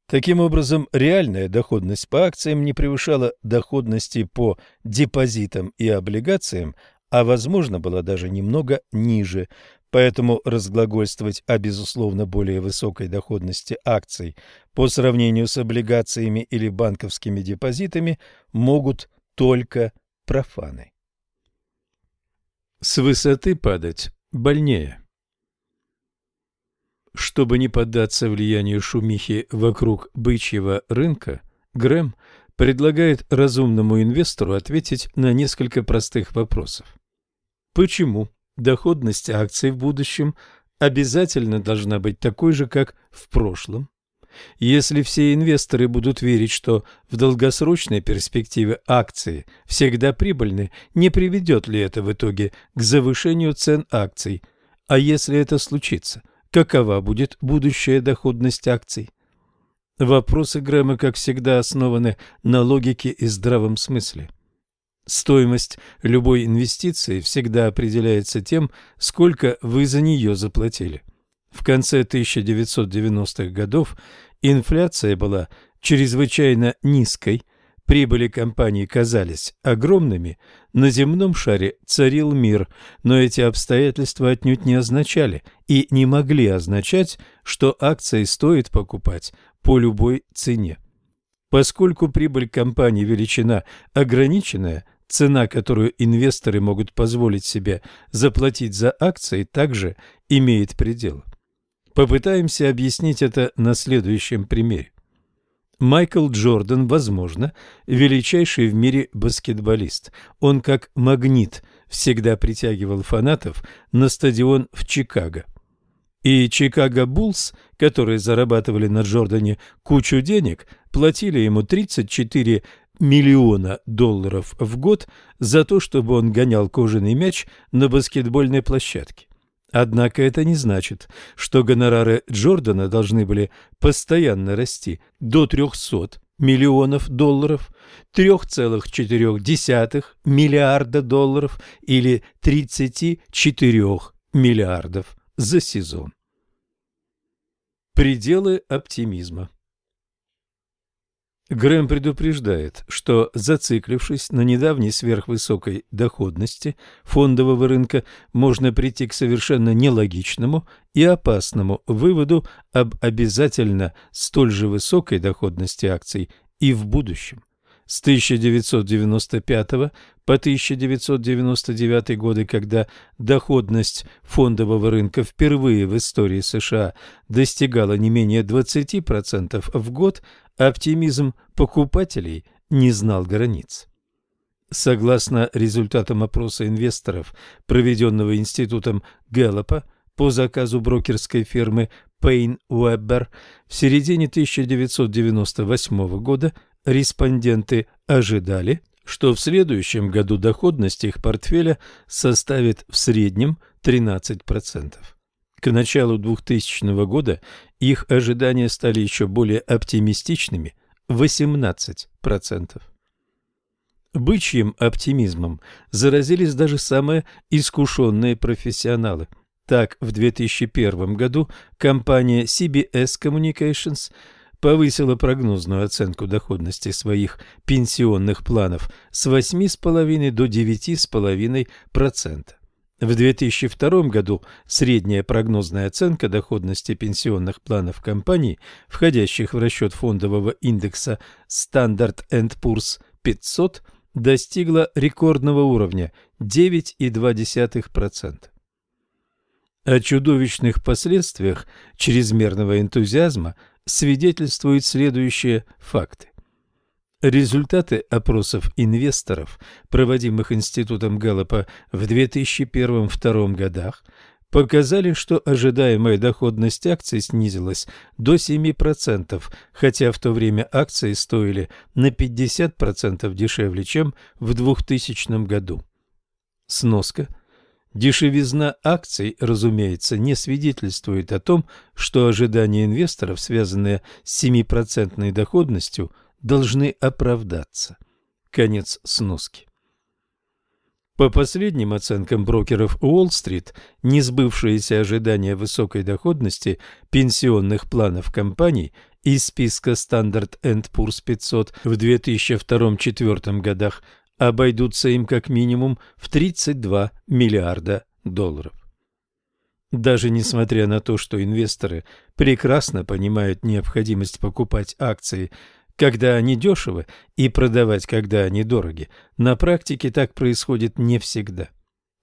Таким образом, реальная доходность по акциям не превышала доходности по депозитам и облигациям, а возможно была даже немного ниже, поэтому разглагольствовать о безусловно более высокой доходности акций по сравнению с облигациями или банковскими депозитами могут только профаны. С высоты падать больнее. Чтобы не поддаться влиянию шумихи вокруг бычьего рынка, Грэм предлагает разумному инвестору ответить на несколько простых вопросов. Почему доходность акций в будущем обязательно должна быть такой же, как в прошлом? Если все инвесторы будут верить, что в долгосрочной перспективе акции всегда прибыльны, не приведет ли это в итоге к завышению цен акций? А если это случится, какова будет будущая доходность акций. Вопросы Грэма, как всегда, основаны на логике и здравом смысле. Стоимость любой инвестиции всегда определяется тем, сколько вы за нее заплатили. В конце 1990-х годов инфляция была чрезвычайно низкой, Прибыли компаний казались огромными, на земном шаре царил мир, но эти обстоятельства отнюдь не означали и не могли означать, что акции стоит покупать по любой цене. Поскольку прибыль компании величина ограниченная, цена, которую инвесторы могут позволить себе заплатить за акции, также имеет предел. Попытаемся объяснить это на следующем примере. Майкл Джордан, возможно, величайший в мире баскетболист. Он как магнит всегда притягивал фанатов на стадион в Чикаго. И Чикаго Буллс, которые зарабатывали на Джордане кучу денег, платили ему 34 миллиона долларов в год за то, чтобы он гонял кожаный мяч на баскетбольной площадке. Однако это не значит, что гонорары Джордана должны были постоянно расти до 300 миллионов долларов, 3,4 миллиарда долларов или 34 миллиардов за сезон. Пределы оптимизма Грэм предупреждает, что, зациклившись на недавней сверхвысокой доходности фондового рынка, можно прийти к совершенно нелогичному и опасному выводу об обязательно столь же высокой доходности акций и в будущем. С 1995 по 1999 годы, когда доходность фондового рынка впервые в истории США достигала не менее 20% в год, оптимизм покупателей не знал границ. Согласно результатам опроса инвесторов, проведенного институтом Гэллопа по заказу брокерской фирмы Пейн Уэббер, в середине 1998 года респонденты ожидали, что в следующем году доходность их портфеля составит в среднем 13%. К началу 2000 года их ожидания стали еще более оптимистичными – 18%. Бычьим оптимизмом заразились даже самые искушенные профессионалы. Так, в 2001 году компания CBS Communications повысила прогнозную оценку доходности своих пенсионных планов с 8,5 до 9,5%. В 2002 году средняя прогнозная оценка доходности пенсионных планов компаний, входящих в расчет фондового индекса Standard Poor's 500, достигла рекордного уровня 9,2%. О чудовищных последствиях чрезмерного энтузиазма свидетельствуют следующие факты. Результаты опросов инвесторов, проводимых Институтом Гэллопа в 2001-2002 годах, показали, что ожидаемая доходность акций снизилась до 7%, хотя в то время акции стоили на 50% дешевле, чем в 2000 году. Сноска. Дешевизна акций, разумеется, не свидетельствует о том, что ожидания инвесторов, связанные с 7% доходностью, должны оправдаться. Конец сноски. По последним оценкам брокеров Уолл-стрит, несбывшиеся ожидания высокой доходности пенсионных планов компаний из списка Standard Poor's 500 в 2002-2004 годах обойдутся им как минимум в 32 миллиарда долларов. Даже несмотря на то, что инвесторы прекрасно понимают необходимость покупать акции когда они дешевы, и продавать, когда они дороги. На практике так происходит не всегда.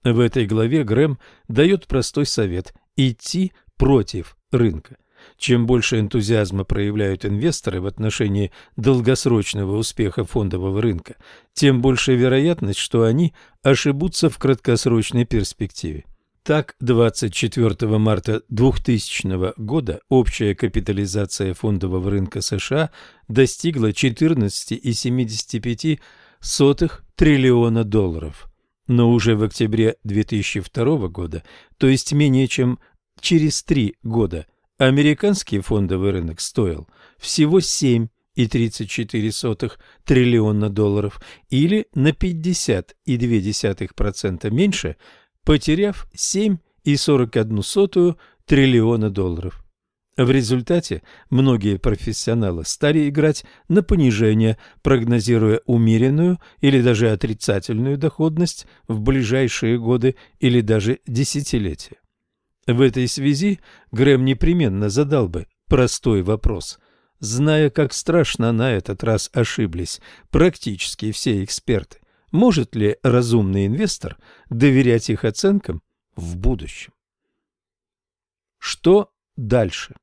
В этой главе Грэм дает простой совет – идти против рынка. Чем больше энтузиазма проявляют инвесторы в отношении долгосрочного успеха фондового рынка, тем больше вероятность, что они ошибутся в краткосрочной перспективе. Так, 24 марта 2000 года общая капитализация фондового рынка США достигла 14,75 триллиона долларов. Но уже в октябре 2002 года, то есть менее чем через три года, американский фондовый рынок стоил всего 7,34 триллиона долларов или на 50,2% меньше – потеряв 7,41 триллиона долларов. В результате многие профессионалы стали играть на понижение, прогнозируя умеренную или даже отрицательную доходность в ближайшие годы или даже десятилетия. В этой связи Грэм непременно задал бы простой вопрос. Зная, как страшно на этот раз ошиблись практически все эксперты, может ли разумный инвестор доверять их оценкам в будущем? Что дальше?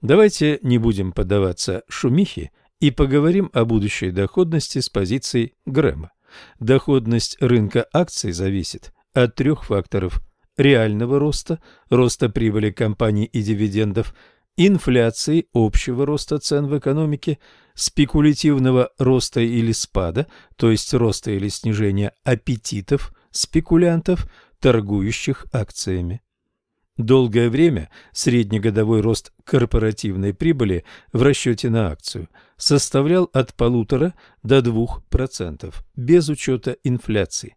Давайте не будем поддаваться шумихе и поговорим о будущей доходности с позиции Грэма. Доходность рынка акций зависит от трех факторов – реального роста, роста прибыли компаний и дивидендов, инфляции, общего роста цен в экономике – спекулятивного роста или спада, то есть роста или снижения аппетитов спекулянтов, торгующих акциями. Долгое время среднегодовой рост корпоративной прибыли в расчете на акцию составлял от полутора до двух процентов, без учета инфляции.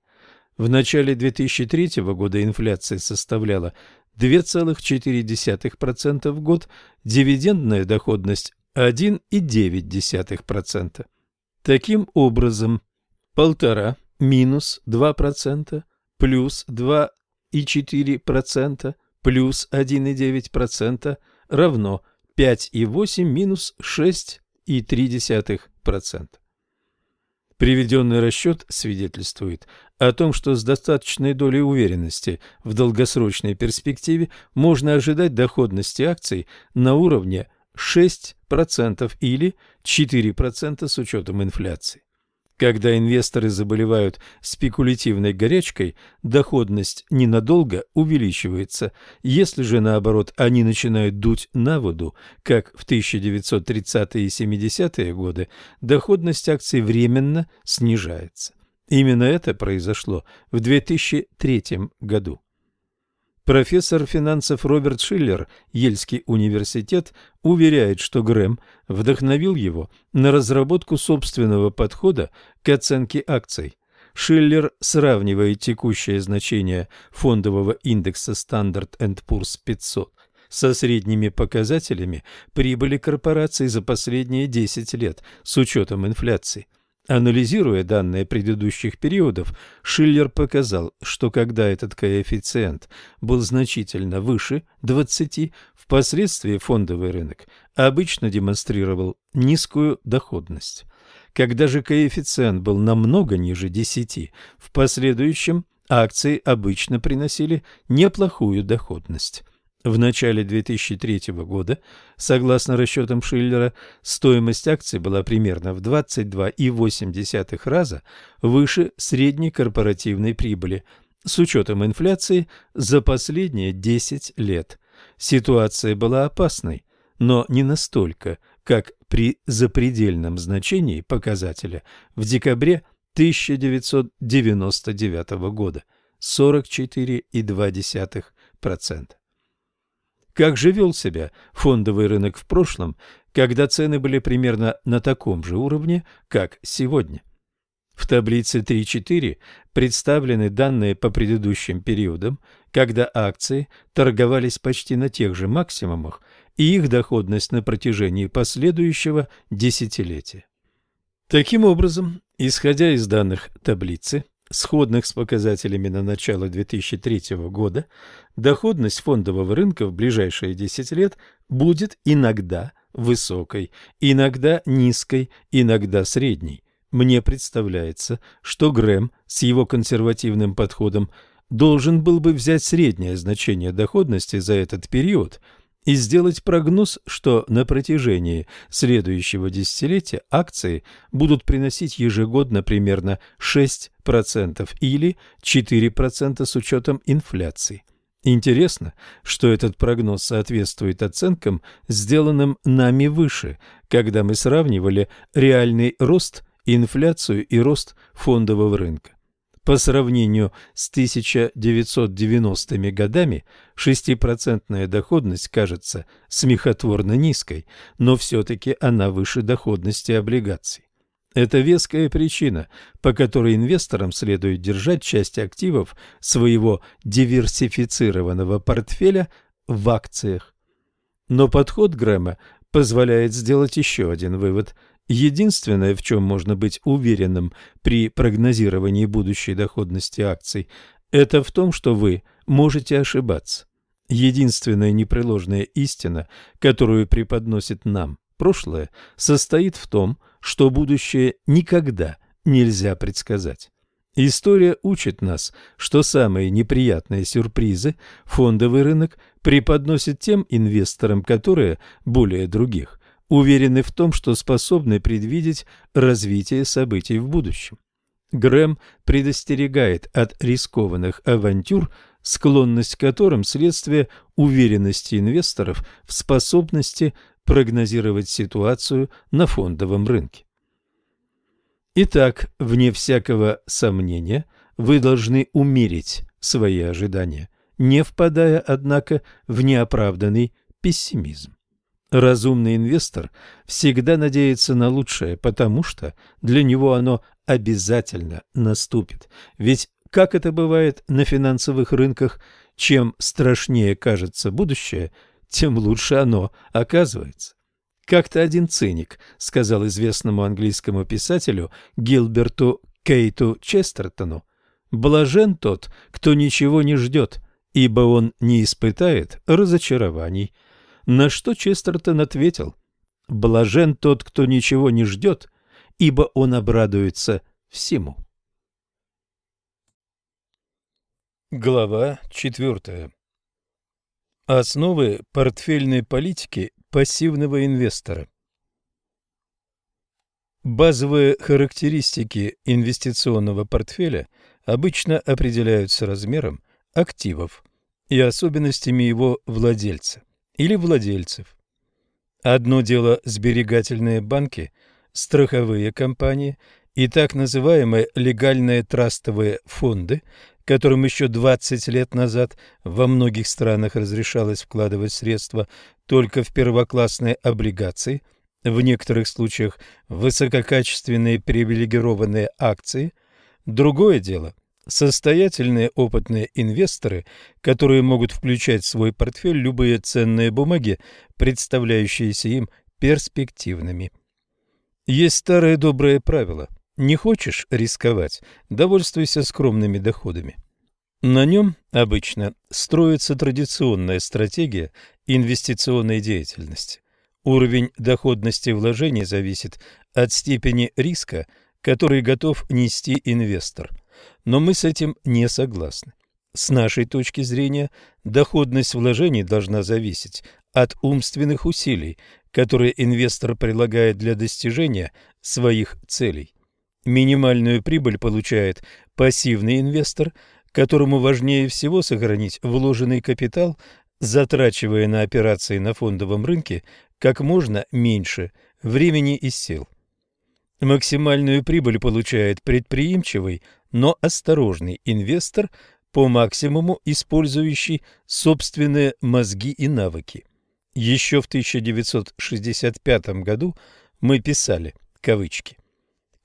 В начале 2003 года инфляция составляла 2,4% в год, дивидендная доходность 1,9%. Таким образом, полтора минус 2%, плюс 2,4%, плюс 1,9% равно 5,8 минус 6,3%. Приведенный расчет свидетельствует о том, что с достаточной долей уверенности в долгосрочной перспективе можно ожидать доходности акций на уровне 6% или 4% с учетом инфляции. Когда инвесторы заболевают спекулятивной горячкой, доходность ненадолго увеличивается. Если же, наоборот, они начинают дуть на воду, как в 1930-е и 70-е годы, доходность акций временно снижается. Именно это произошло в 2003 году. Профессор финансов Роберт Шиллер, Ельский университет, уверяет, что Грэм вдохновил его на разработку собственного подхода к оценке акций. Шиллер сравнивает текущее значение фондового индекса Standard Poor's 500 со средними показателями прибыли корпораций за последние 10 лет с учетом инфляции. Анализируя данные предыдущих периодов, Шиллер показал, что когда этот коэффициент был значительно выше 20, впоследствии фондовый рынок обычно демонстрировал низкую доходность. Когда же коэффициент был намного ниже 10, в последующем акции обычно приносили неплохую доходность. В начале 2003 года, согласно расчетам Шиллера, стоимость акций была примерно в 22,8 раза выше средней корпоративной прибыли с учетом инфляции за последние 10 лет. Ситуация была опасной, но не настолько, как при запредельном значении показателя в декабре 1999 года – 44,2%. Как же вел себя фондовый рынок в прошлом, когда цены были примерно на таком же уровне, как сегодня? В таблице 3.4 представлены данные по предыдущим периодам, когда акции торговались почти на тех же максимумах и их доходность на протяжении последующего десятилетия. Таким образом, исходя из данных таблицы, сходных с показателями на начало 2003 года, доходность фондового рынка в ближайшие 10 лет будет иногда высокой, иногда низкой, иногда средней. Мне представляется, что Грэм с его консервативным подходом должен был бы взять среднее значение доходности за этот период – и сделать прогноз, что на протяжении следующего десятилетия акции будут приносить ежегодно примерно 6% или 4% с учетом инфляции. Интересно, что этот прогноз соответствует оценкам, сделанным нами выше, когда мы сравнивали реальный рост, инфляцию и рост фондового рынка. По сравнению с 1990-ми годами шестипроцентная доходность кажется смехотворно низкой, но все-таки она выше доходности облигаций. Это веская причина, по которой инвесторам следует держать часть активов своего диверсифицированного портфеля в акциях. Но подход Грэма позволяет сделать еще один вывод – Единственное, в чем можно быть уверенным при прогнозировании будущей доходности акций, это в том, что вы можете ошибаться. Единственная непреложная истина, которую преподносит нам прошлое, состоит в том, что будущее никогда нельзя предсказать. История учит нас, что самые неприятные сюрпризы фондовый рынок преподносит тем инвесторам, которые, более других, уверены в том, что способны предвидеть развитие событий в будущем. Грэм предостерегает от рискованных авантюр, склонность к которым следствие уверенности инвесторов в способности прогнозировать ситуацию на фондовом рынке. Итак, вне всякого сомнения, вы должны умерить свои ожидания, не впадая, однако, в неоправданный пессимизм. Разумный инвестор всегда надеется на лучшее, потому что для него оно обязательно наступит. Ведь, как это бывает на финансовых рынках, чем страшнее кажется будущее, тем лучше оно оказывается. Как-то один циник сказал известному английскому писателю Гилберту Кейту Честертону, «Блажен тот, кто ничего не ждет, ибо он не испытает разочарований». На что Честертон ответил, «Блажен тот, кто ничего не ждет, ибо он обрадуется всему». Глава четвертая. Основы портфельной политики пассивного инвестора. Базовые характеристики инвестиционного портфеля обычно определяются размером активов и особенностями его владельца или владельцев. Одно дело сберегательные банки, страховые компании и так называемые легальные трастовые фонды, которым еще 20 лет назад во многих странах разрешалось вкладывать средства только в первоклассные облигации, в некоторых случаях высококачественные привилегированные акции. Другое дело – состоятельные опытные инвесторы, которые могут включать в свой портфель любые ценные бумаги, представляющиеся им перспективными. Есть старое доброе правило – не хочешь рисковать – довольствуйся скромными доходами. На нем обычно строится традиционная стратегия инвестиционной деятельности. Уровень доходности вложений зависит от степени риска, который готов нести инвестор. Но мы с этим не согласны. С нашей точки зрения, доходность вложений должна зависеть от умственных усилий, которые инвестор прилагает для достижения своих целей. Минимальную прибыль получает пассивный инвестор, которому важнее всего сохранить вложенный капитал, затрачивая на операции на фондовом рынке как можно меньше времени и сил. Максимальную прибыль получает предприимчивый, но осторожный инвестор, по максимуму использующий собственные мозги и навыки. Еще в 1965 году мы писали, кавычки,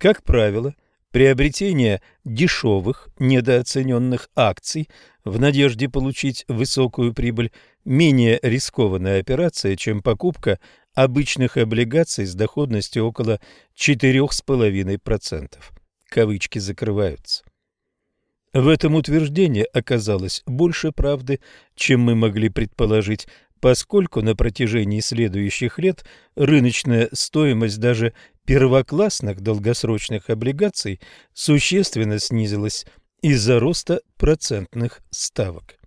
как правило, приобретение дешевых, недооцененных акций в надежде получить высокую прибыль менее рискованная операция, чем покупка обычных облигаций с доходностью около 4,5%. Кавычки закрываются. В этом утверждении оказалось больше правды, чем мы могли предположить, поскольку на протяжении следующих лет рыночная стоимость даже первоклассных долгосрочных облигаций существенно снизилась из-за роста процентных ставок.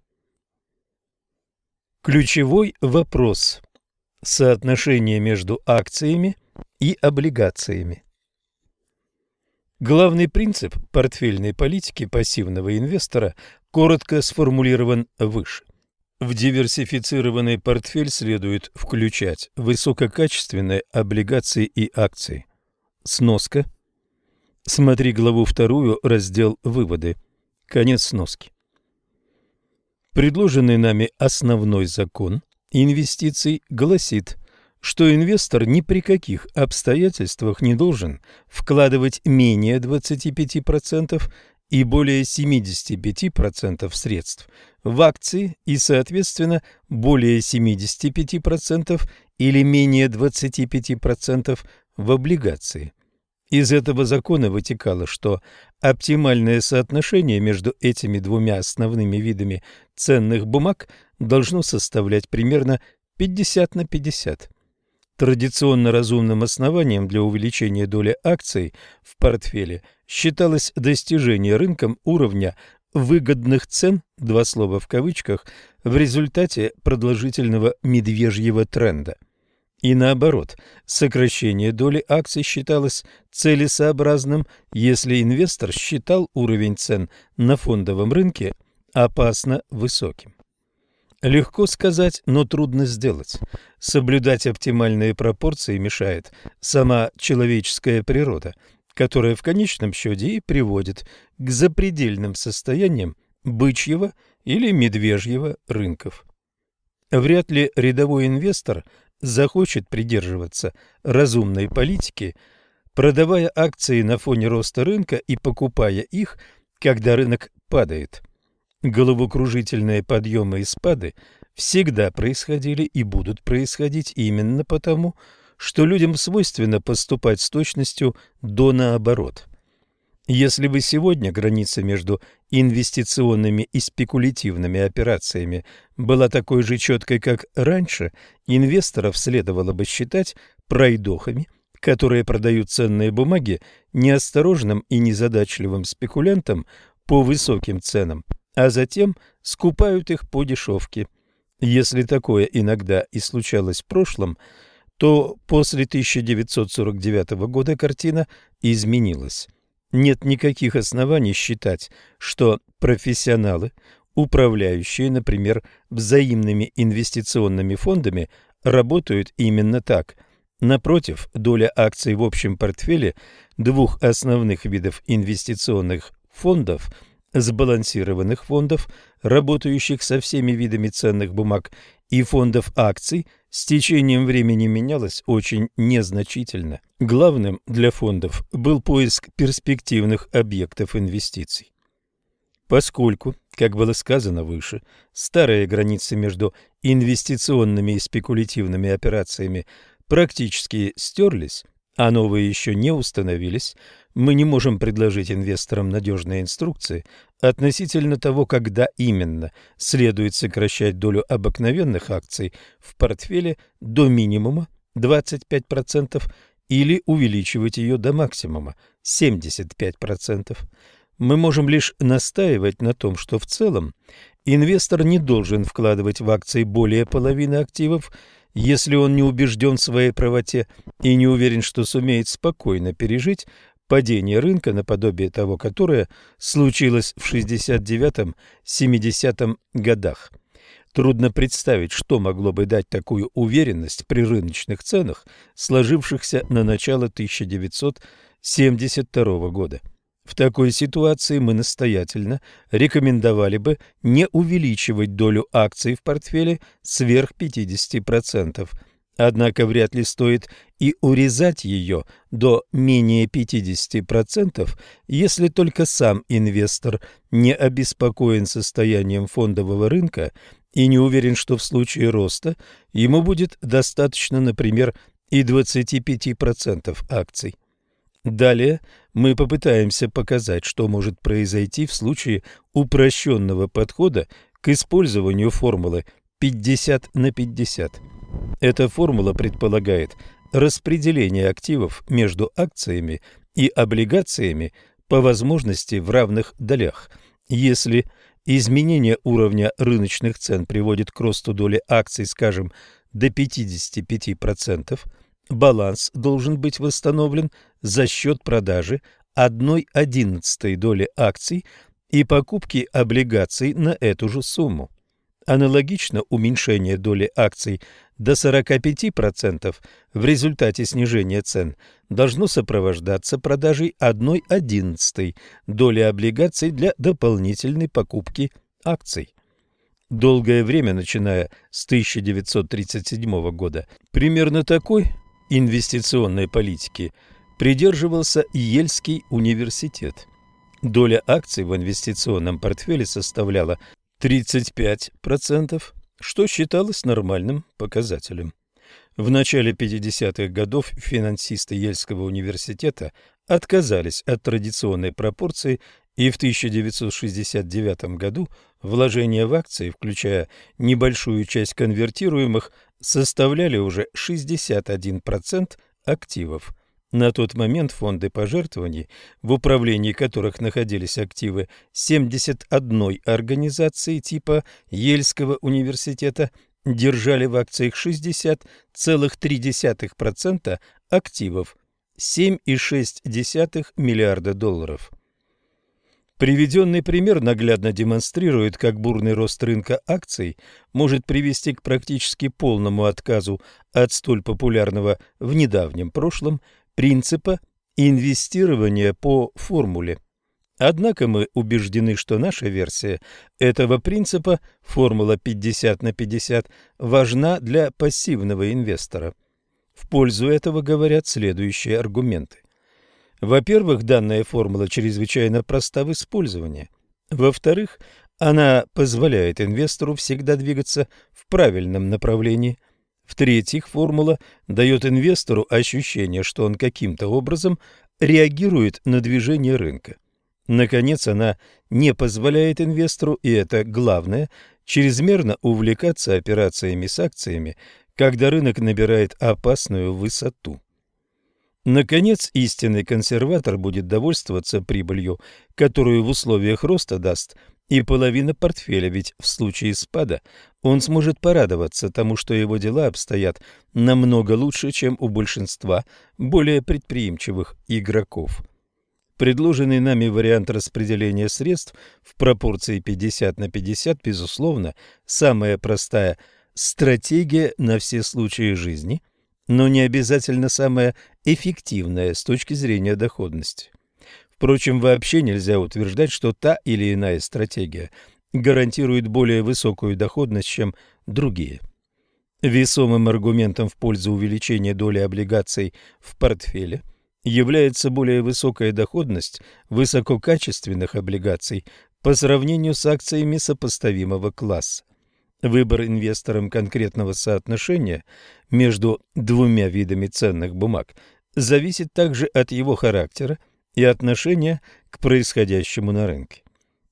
Ключевой вопрос – соотношение между акциями и облигациями. Главный принцип портфельной политики пассивного инвестора коротко сформулирован выше. В диверсифицированный портфель следует включать высококачественные облигации и акции, Сноска. Смотри главу вторую, раздел «Выводы». Конец сноски. Предложенный нами основной закон инвестиций гласит, что инвестор ни при каких обстоятельствах не должен вкладывать менее 25% и более 75% средств в акции и, соответственно, более 75% или менее 25% в облигации. Из этого закона вытекало, что оптимальное соотношение между этими двумя основными видами ценных бумаг должно составлять примерно 50 на 50. Традиционно разумным основанием для увеличения доли акций в портфеле считалось достижение рынком уровня выгодных цен, два слова в кавычках, в результате продолжительного медвежьего тренда – и наоборот, сокращение доли акций считалось целесообразным, если инвестор считал уровень цен на фондовом рынке опасно высоким. Легко сказать, но трудно сделать. Соблюдать оптимальные пропорции мешает сама человеческая природа. которое в конечном счете и приводит к запредельным состояниям бычьего или медвежьего рынков. Вряд ли рядовой инвестор захочет придерживаться разумной политики, продавая акции на фоне роста рынка и покупая их, когда рынок падает. Головокружительные подъемы и спады всегда происходили и будут происходить именно потому, что людям свойственно поступать с точностью до наоборот. Если бы сегодня граница между инвестиционными и спекулятивными операциями была такой же четкой, как раньше, инвесторов следовало бы считать пройдохами, которые продают ценные бумаги неосторожным и незадачливым спекулянтам по высоким ценам, а затем скупают их по дешевке. Если такое иногда и случалось в прошлом, то после 1949 года картина изменилась. Нет никаких оснований считать, что профессионалы, управляющие, например, взаимными инвестиционными фондами, работают именно так. Напротив, доля акций в общем портфеле двух основных видов инвестиционных фондов – сбалансированных фондов, работающих со всеми видами ценных бумаг, и фондов акций с течением времени менялось очень незначительно. Главным для фондов был поиск перспективных объектов инвестиций. Поскольку, как было сказано выше, старые границы между инвестиционными и спекулятивными операциями практически стерлись, а новые еще не установились, мы не можем предложить инвесторам надежные инструкции относительно того, когда именно следует сокращать долю обыкновенных акций в портфеле до минимума 25% или увеличивать ее до максимума 75%. Мы можем лишь настаивать на том, что в целом инвестор не должен вкладывать в акции более половины активов, если он не убежден в своей правоте и не уверен, что сумеет спокойно пережить падение рынка, наподобие того, которое случилось в 69-70 годах. Трудно представить, что могло бы дать такую уверенность при рыночных ценах, сложившихся на начало 1972 года. В такой ситуации мы настоятельно рекомендовали бы не увеличивать долю акций в портфеле сверх 50%, Однако вряд ли стоит и урезать ее до менее 50%, если только сам инвестор не обеспокоен состоянием фондового рынка и не уверен, что в случае роста ему будет достаточно, например, и 25% акций. Далее мы попытаемся показать, что может произойти в случае упрощенного подхода к использованию формулы 50 на 50. Эта формула предполагает распределение активов между акциями и облигациями по возможности в равных долях. Если изменение уровня рыночных цен приводит к росту доли акций, скажем, до 55%, баланс должен быть восстановлен за счет продажи 1,11 доли акций и покупки облигаций на эту же сумму. Аналогично уменьшение доли акций до 45% в результате снижения цен должно сопровождаться продажей 1,11 доли облигаций для дополнительной покупки акций. Долгое время, начиная с 1937 года, примерно такой инвестиционной политики придерживался Ельский университет. Доля акций в инвестиционном портфеле составляла 35%, что считалось нормальным показателем. В начале 50-х годов финансисты Ельского университета отказались от традиционной пропорции и в 1969 году вложения в акции, включая небольшую часть конвертируемых, составляли уже 61% активов. На тот момент фонды пожертвований, в управлении которых находились активы 71 организации типа Ельского университета, держали в акциях 60,3% активов, 7,6 миллиарда долларов. Приведенный пример наглядно демонстрирует, как бурный рост рынка акций может привести к практически полному отказу от столь популярного в недавнем прошлом принципа инвестирования по формуле. Однако мы убеждены, что наша версия этого принципа, формула 50 на 50, важна для пассивного инвестора. В пользу этого говорят следующие аргументы. Во-первых, данная формула чрезвычайно проста в использовании. Во-вторых, она позволяет инвестору всегда двигаться в правильном направлении. В-третьих, формула дает инвестору ощущение, что он каким-то образом реагирует на движение рынка. Наконец, она не позволяет инвестору, и это главное, чрезмерно увлекаться операциями с акциями, когда рынок набирает опасную высоту. Наконец, истинный консерватор будет довольствоваться прибылью, которую в условиях роста даст и половина портфеля, ведь в случае спада он сможет порадоваться тому, что его дела обстоят намного лучше, чем у большинства более предприимчивых игроков. Предложенный нами вариант распределения средств в пропорции 50 на 50, безусловно, самая простая стратегия на все случаи жизни, но не обязательно самая эффективная с точки зрения доходности. Впрочем, вообще нельзя утверждать, что та или иная стратегия гарантирует более высокую доходность, чем другие. Весомым аргументом в пользу увеличения доли облигаций в портфеле является более высокая доходность высококачественных облигаций по сравнению с акциями сопоставимого класса. Выбор инвестором конкретного соотношения между двумя видами ценных бумаг зависит также от его характера и отношения к происходящему на рынке.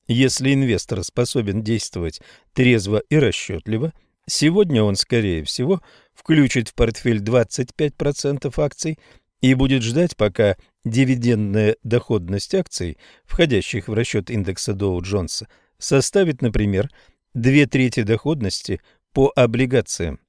Если инвестор способен действовать трезво и расчетливо, сегодня он, скорее всего, включит в портфель 25% акций и будет ждать, пока дивидендная доходность акций, входящих в расчет индекса Доу-Джонса, составит, например, две трети доходности по облигациям.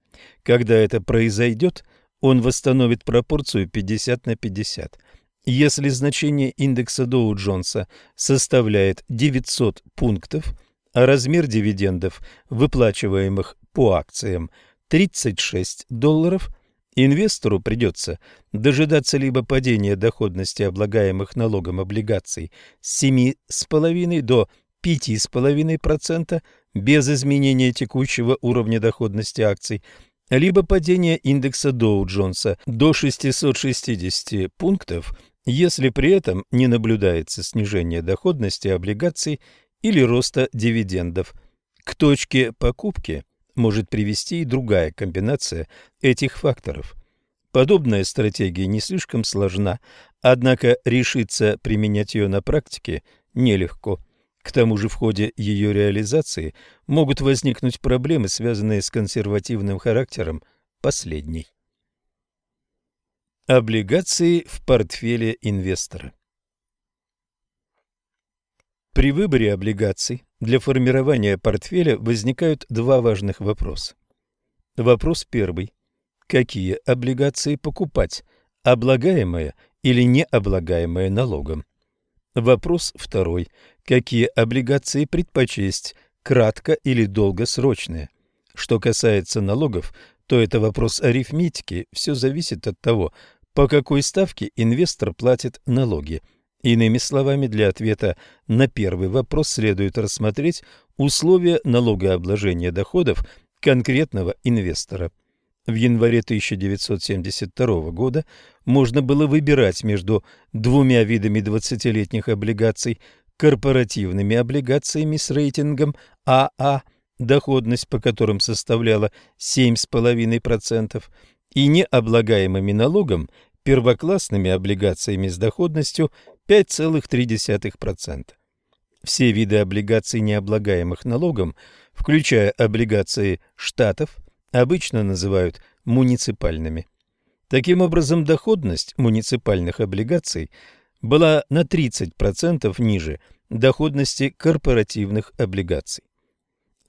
Когда это произойдет, он восстановит пропорцию 50 на 50. Если значение индекса Доу-Джонса составляет 900 пунктов, а размер дивидендов, выплачиваемых по акциям, 36 долларов, инвестору придется дожидаться либо падения доходности облагаемых налогом облигаций с 7,5 до 5,5% без изменения текущего уровня доходности акций, либо падения индекса Доу-Джонса до 660 пунктов если при этом не наблюдается снижение доходности облигаций или роста дивидендов. К точке покупки может привести и другая комбинация этих факторов. Подобная стратегия не слишком сложна, однако решиться применять ее на практике нелегко. К тому же в ходе ее реализации могут возникнуть проблемы, связанные с консервативным характером последней. Облигации в портфеле инвестора При выборе облигаций для формирования портфеля возникают два важных вопроса. Вопрос первый. Какие облигации покупать, облагаемые или не облагаемые налогом? Вопрос второй. Какие облигации предпочесть, кратко или долгосрочные? Что касается налогов, то это вопрос арифметики, все зависит от того, по какой ставке инвестор платит налоги. Иными словами, для ответа на первый вопрос следует рассмотреть условия налогообложения доходов конкретного инвестора. В январе 1972 года можно было выбирать между двумя видами 20-летних облигаций – корпоративными облигациями с рейтингом АА доходность по которым составляла 7,5%, и необлагаемыми налогом первоклассными облигациями с доходностью 5,3%. Все виды облигаций, необлагаемых налогом, включая облигации штатов, обычно называют муниципальными. Таким образом, доходность муниципальных облигаций была на 30% ниже доходности корпоративных облигаций.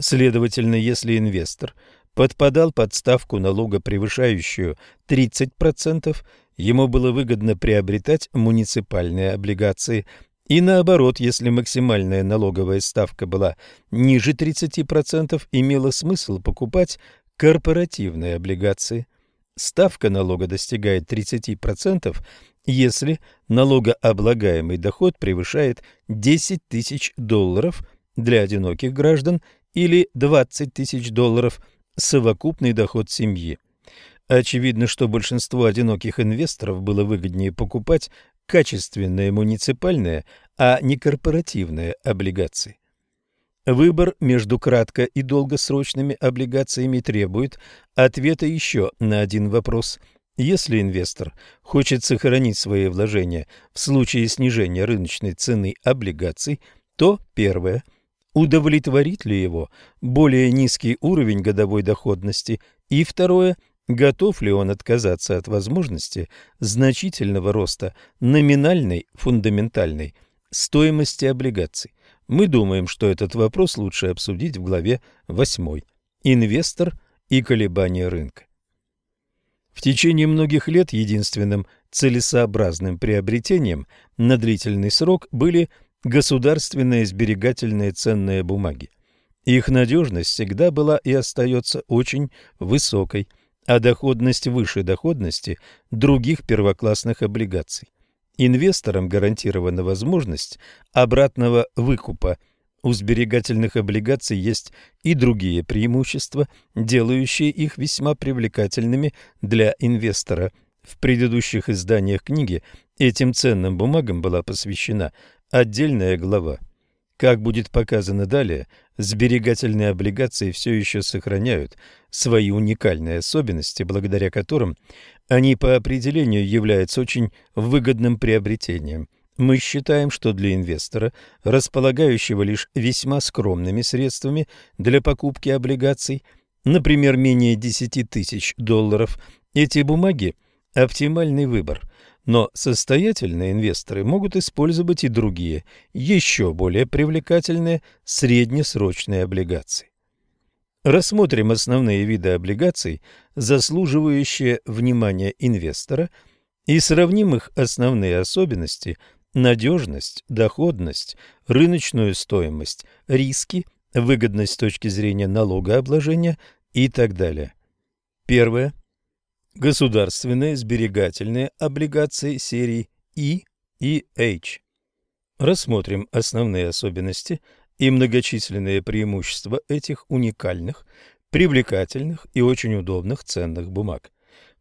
Следовательно, если инвестор подпадал под ставку налога, превышающую 30%, ему было выгодно приобретать муниципальные облигации, и наоборот, если максимальная налоговая ставка была ниже 30%, имело смысл покупать корпоративные облигации. Ставка налога достигает 30%, если налогооблагаемый доход превышает 10 тысяч долларов для одиноких граждан или 20 тысяч долларов совокупный доход семьи. Очевидно, что большинству одиноких инвесторов было выгоднее покупать качественные муниципальные, а не корпоративные облигации. Выбор между кратко- и долгосрочными облигациями требует ответа еще на один вопрос. Если инвестор хочет сохранить свои вложения в случае снижения рыночной цены облигаций, то первое – удовлетворит ли его более низкий уровень годовой доходности, и второе – готов ли он отказаться от возможности значительного роста номинальной фундаментальной стоимости облигаций. Мы думаем, что этот вопрос лучше обсудить в главе 8 «Инвестор и колебания рынка». В течение многих лет единственным целесообразным приобретением на длительный срок были государственные сберегательные ценные бумаги. Их надежность всегда была и остается очень высокой, а доходность выше доходности других первоклассных облигаций. Инвесторам гарантирована возможность обратного выкупа. У сберегательных облигаций есть и другие преимущества, делающие их весьма привлекательными для инвестора. В предыдущих изданиях книги этим ценным бумагам была посвящена отдельная глава. Как будет показано далее, сберегательные облигации все еще сохраняют свои уникальные особенности, благодаря которым они по определению являются очень выгодным приобретением. Мы считаем, что для инвестора, располагающего лишь весьма скромными средствами для покупки облигаций, например, менее 10 тысяч долларов, эти бумаги – оптимальный выбор – но состоятельные инвесторы могут использовать и другие, еще более привлекательные среднесрочные облигации. Рассмотрим основные виды облигаций, заслуживающие внимания инвестора, и сравним их основные особенности – надежность, доходность, рыночную стоимость, риски, выгодность с точки зрения налогообложения и так далее. Первое. Государственные сберегательные облигации серии И и H. Рассмотрим основные особенности и многочисленные преимущества этих уникальных, привлекательных и очень удобных ценных бумаг.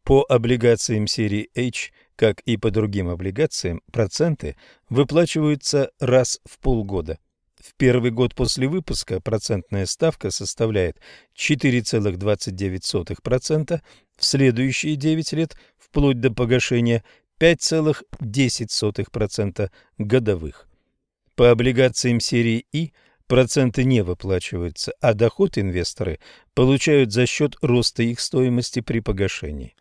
По облигациям серии H, как и по другим облигациям, проценты выплачиваются раз в полгода. В первый год после выпуска процентная ставка составляет 4,29%, в следующие 9 лет, вплоть до погашения, 5,10% годовых. По облигациям серии И проценты не выплачиваются, а доход инвесторы получают за счет роста их стоимости при погашении.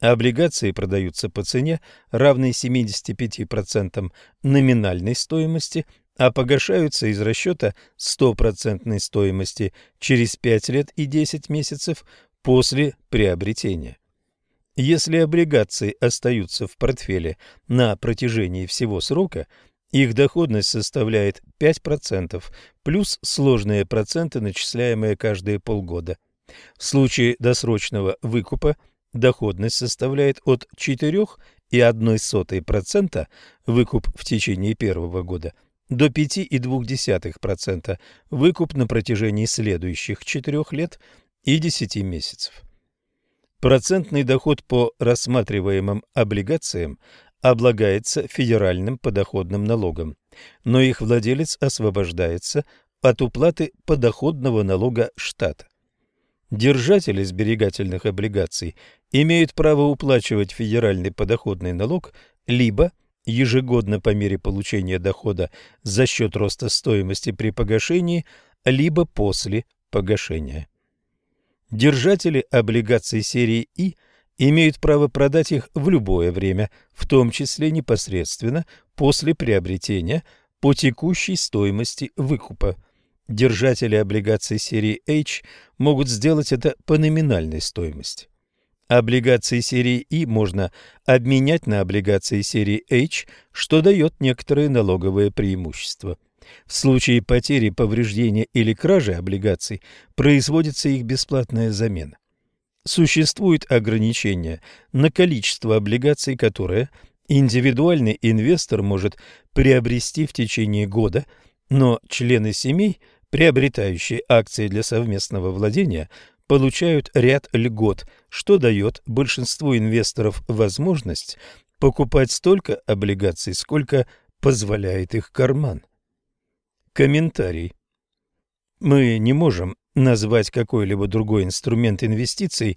Облигации продаются по цене, равной 75% номинальной стоимости, а погашаются из расчета стопроцентной стоимости через 5 лет и 10 месяцев после приобретения. Если облигации остаются в портфеле на протяжении всего срока, их доходность составляет 5% плюс сложные проценты, начисляемые каждые полгода. В случае досрочного выкупа доходность составляет от 4,1% выкуп в течение первого года до 5,2% выкуп на протяжении следующих четырех лет и 10 месяцев. Процентный доход по рассматриваемым облигациям облагается федеральным подоходным налогом, но их владелец освобождается от уплаты подоходного налога штата. Держатели сберегательных облигаций имеют право уплачивать федеральный подоходный налог либо ежегодно по мере получения дохода за счет роста стоимости при погашении, либо после погашения. Держатели облигаций серии И имеют право продать их в любое время, в том числе непосредственно после приобретения по текущей стоимости выкупа. Держатели облигаций серии H могут сделать это по номинальной стоимости. Облигации серии И можно обменять на облигации серии H, что дает некоторые налоговые преимущества. В случае потери, повреждения или кражи облигаций производится их бесплатная замена. Существует ограничение на количество облигаций, которое Индивидуальный инвестор может приобрести в течение года, но члены семей, приобретающие акции для совместного владения, получают ряд льгот, что дает большинству инвесторов возможность покупать столько облигаций, сколько позволяет их карман. Комментарий. Мы не можем назвать какой-либо другой инструмент инвестиций,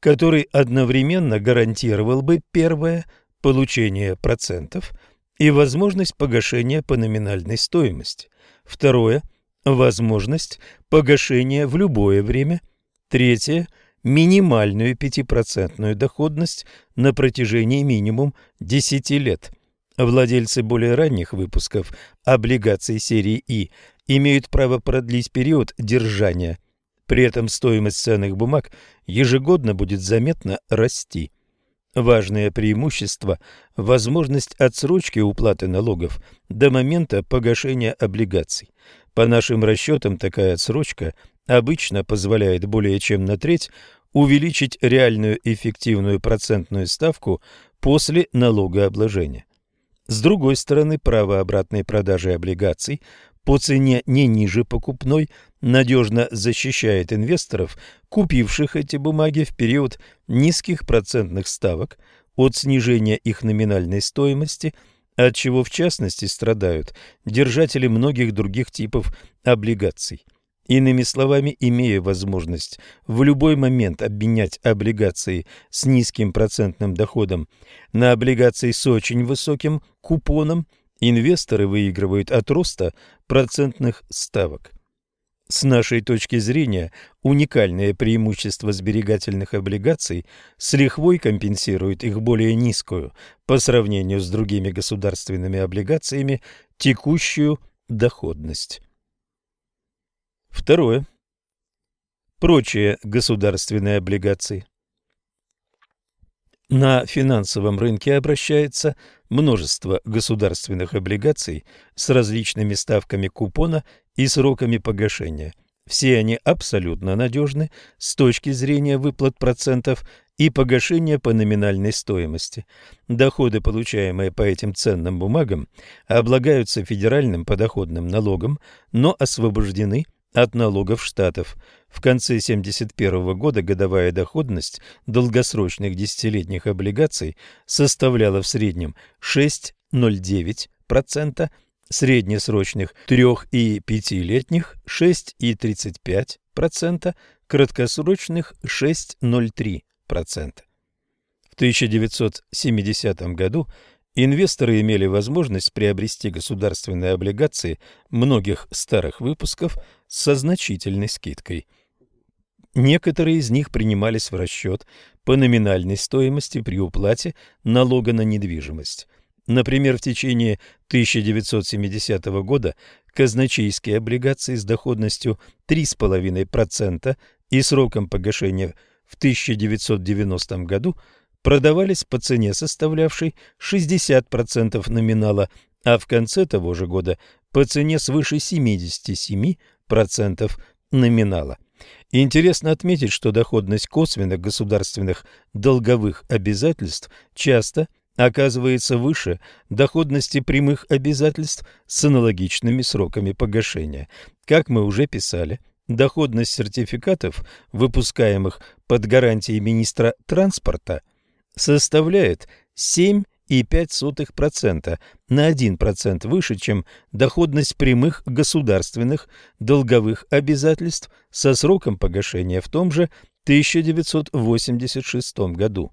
который одновременно гарантировал бы первое – получение процентов и возможность погашения по номинальной стоимости, второе – возможность погашения в любое время, третье – минимальную 5% доходность на протяжении минимум 10 лет. Владельцы более ранних выпусков облигаций серии И имеют право продлить период держания. При этом стоимость ценных бумаг ежегодно будет заметно расти. Важное преимущество – возможность отсрочки уплаты налогов до момента погашения облигаций. По нашим расчетам, такая отсрочка обычно позволяет более чем на треть увеличить реальную эффективную процентную ставку после налогообложения. С другой стороны, право обратной продажи облигаций по цене не ниже покупной надежно защищает инвесторов, купивших эти бумаги в период низких процентных ставок от снижения их номинальной стоимости, от чего в частности страдают держатели многих других типов облигаций. Иными словами, имея возможность в любой момент обменять облигации с низким процентным доходом на облигации с очень высоким купоном, инвесторы выигрывают от роста процентных ставок. С нашей точки зрения, уникальное преимущество сберегательных облигаций с лихвой компенсирует их более низкую, по сравнению с другими государственными облигациями, текущую доходность. Второе. Прочие государственные облигации. На финансовом рынке обращается множество государственных облигаций с различными ставками купона и сроками погашения. Все они абсолютно надежны с точки зрения выплат процентов и погашения по номинальной стоимости. Доходы, получаемые по этим ценным бумагам, облагаются федеральным подоходным налогом, но освобождены от налогов штатов. В конце 1971 года годовая доходность долгосрочных десятилетних облигаций составляла в среднем 6,09%, среднесрочных 3- и 5-летних 6,35%, краткосрочных 6,03%. В 1970 году Инвесторы имели возможность приобрести государственные облигации многих старых выпусков со значительной скидкой. Некоторые из них принимались в расчет по номинальной стоимости при уплате налога на недвижимость. Например, в течение 1970 года казначейские облигации с доходностью 3,5% и сроком погашения в 1990 году – продавались по цене, составлявшей 60% номинала, а в конце того же года по цене свыше 77% номинала. Интересно отметить, что доходность косвенных государственных долговых обязательств часто оказывается выше доходности прямых обязательств с аналогичными сроками погашения. Как мы уже писали, доходность сертификатов, выпускаемых под гарантией министра транспорта – составляет 7,5% на 1% выше, чем доходность прямых государственных долговых обязательств со сроком погашения в том же 1986 году.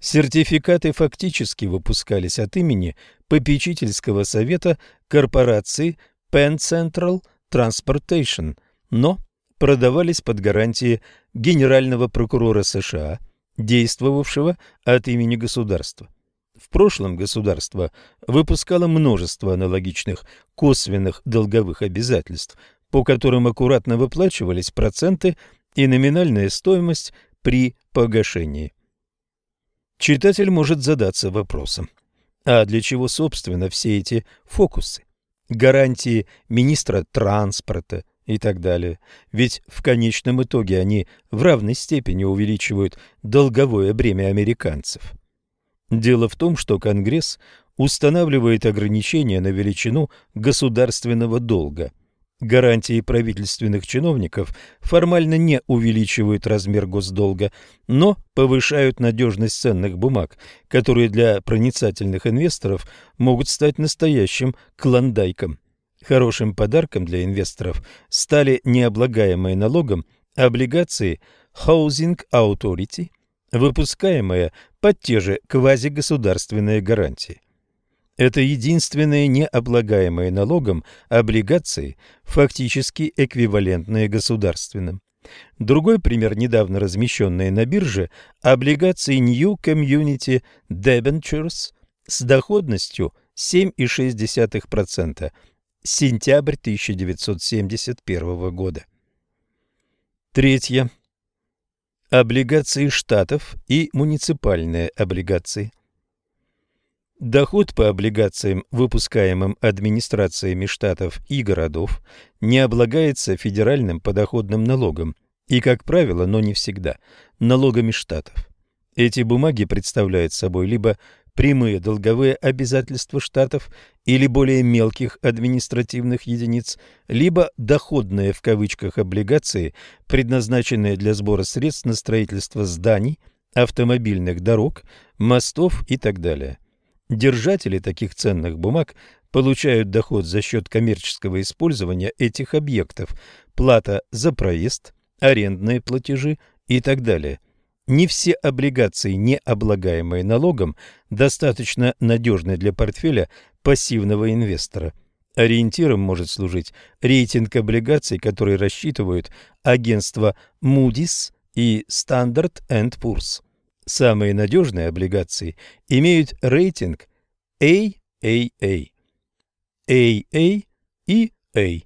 Сертификаты фактически выпускались от имени попечительского совета корпорации Penn Central Transportation, но продавались под гарантией генерального прокурора США – действовавшего от имени государства. В прошлом государство выпускало множество аналогичных косвенных долговых обязательств, по которым аккуратно выплачивались проценты и номинальная стоимость при погашении. Читатель может задаться вопросом, а для чего, собственно, все эти фокусы? Гарантии министра транспорта, и так далее. Ведь в конечном итоге они в равной степени увеличивают долговое бремя американцев. Дело в том, что Конгресс устанавливает ограничения на величину государственного долга. Гарантии правительственных чиновников формально не увеличивают размер госдолга, но повышают надежность ценных бумаг, которые для проницательных инвесторов могут стать настоящим клондайком. Хорошим подарком для инвесторов стали необлагаемые налогом облигации Housing Authority, выпускаемые под те же квазигосударственные гарантии. Это единственные необлагаемые налогом облигации, фактически эквивалентные государственным. Другой пример, недавно размещенные на бирже, облигации New Community Debentures с доходностью 7,6%, сентябрь 1971 года. Третье. Облигации штатов и муниципальные облигации. Доход по облигациям, выпускаемым администрациями штатов и городов, не облагается федеральным подоходным налогом и, как правило, но не всегда, налогами штатов. Эти бумаги представляют собой либо прямые долговые обязательства штатов или более мелких административных единиц, либо доходные в кавычках облигации, предназначенные для сбора средств на строительство зданий, автомобильных дорог, мостов и так далее. Держатели таких ценных бумаг получают доход за счет коммерческого использования этих объектов, плата за проезд, арендные платежи и так далее. Не все облигации, не облагаемые налогом, достаточно надежны для портфеля пассивного инвестора. Ориентиром может служить рейтинг облигаций, которые рассчитывают агентства Moody's и Standard Poor's. Самые надежные облигации имеют рейтинг AAA. AA и A.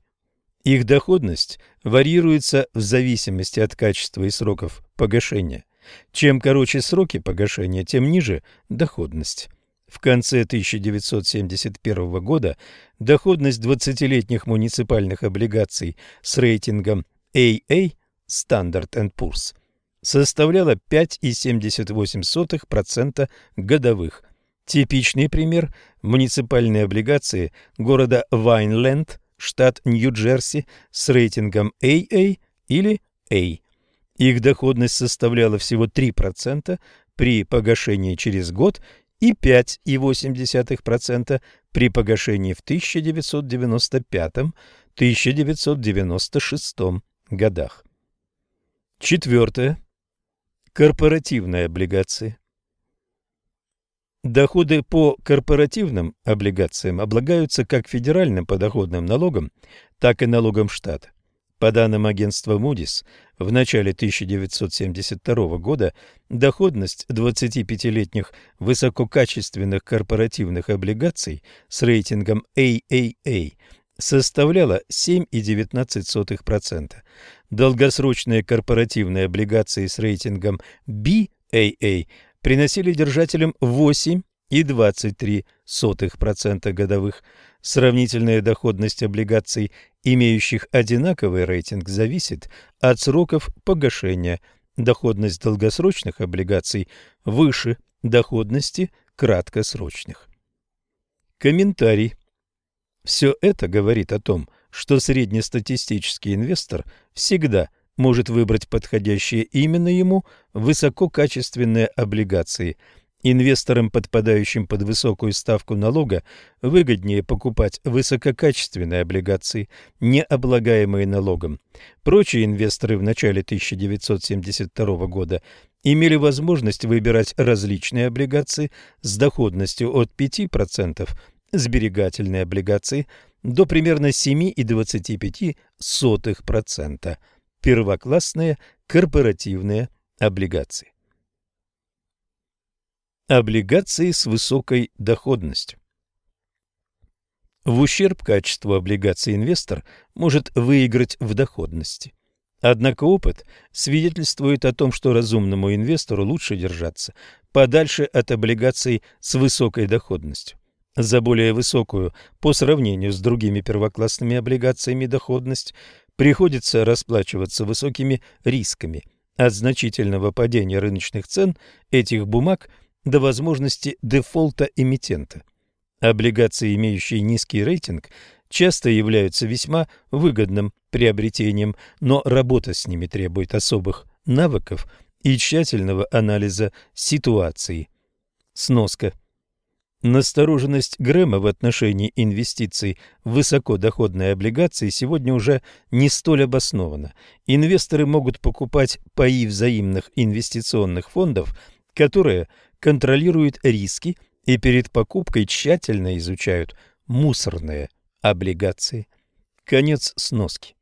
Их доходность варьируется в зависимости от качества и сроков погашения. Чем короче сроки погашения, тем ниже доходность. В конце 1971 года доходность 20-летних муниципальных облигаций с рейтингом AA Standard Poor's составляла 5,78% годовых. Типичный пример – муниципальные облигации города Вайнленд, штат Нью-Джерси, с рейтингом AA или A. Их доходность составляла всего 3% при погашении через год и 5,8% при погашении в 1995-1996 годах. Четвертое. Корпоративные облигации. Доходы по корпоративным облигациям облагаются как федеральным подоходным налогом, так и налогом штата. По данным агентства Moody's, в начале 1972 года доходность 25-летних высококачественных корпоративных облигаций с рейтингом AAA составляла 7,19%. Долгосрочные корпоративные облигации с рейтингом BAA приносили держателям 8,23% годовых. Сравнительная доходность облигаций, имеющих одинаковый рейтинг, зависит от сроков погашения. Доходность долгосрочных облигаций выше доходности краткосрочных. Комментарий. Все это говорит о том, что среднестатистический инвестор всегда может выбрать подходящие именно ему высококачественные облигации. Инвесторам, подпадающим под высокую ставку налога, выгоднее покупать высококачественные облигации, не облагаемые налогом. Прочие инвесторы в начале 1972 года имели возможность выбирать различные облигации с доходностью от 5%, сберегательные облигации до примерно 7,25%, первоклассные корпоративные облигации. Облигации с высокой доходностью. В ущерб качеству облигаций инвестор может выиграть в доходности. Однако опыт свидетельствует о том, что разумному инвестору лучше держаться подальше от облигаций с высокой доходностью за более высокую по сравнению с другими первоклассными облигациями доходность приходится расплачиваться высокими рисками. От значительного падения рыночных цен этих бумаг до возможности дефолта эмитента. Облигации, имеющие низкий рейтинг, часто являются весьма выгодным приобретением, но работа с ними требует особых навыков и тщательного анализа ситуации. Сноска. Настороженность Грэма в отношении инвестиций в высокодоходные облигации сегодня уже не столь обоснована. Инвесторы могут покупать паи взаимных инвестиционных фондов, которые контролируют риски и перед покупкой тщательно изучают мусорные облигации. Конец сноски.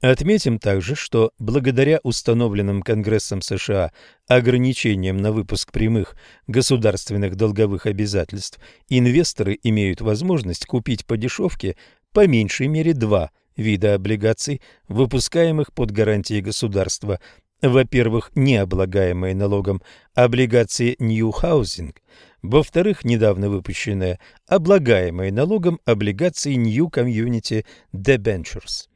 Отметим также, что благодаря установленным Конгрессом США ограничениям на выпуск прямых государственных долговых обязательств, инвесторы имеют возможность купить по дешевке по меньшей мере два вида облигаций, выпускаемых под гарантией государства. Во-первых, необлагаемые налогом облигации Housing, во-вторых, недавно выпущенные облагаемые налогом облигации Community Debentures.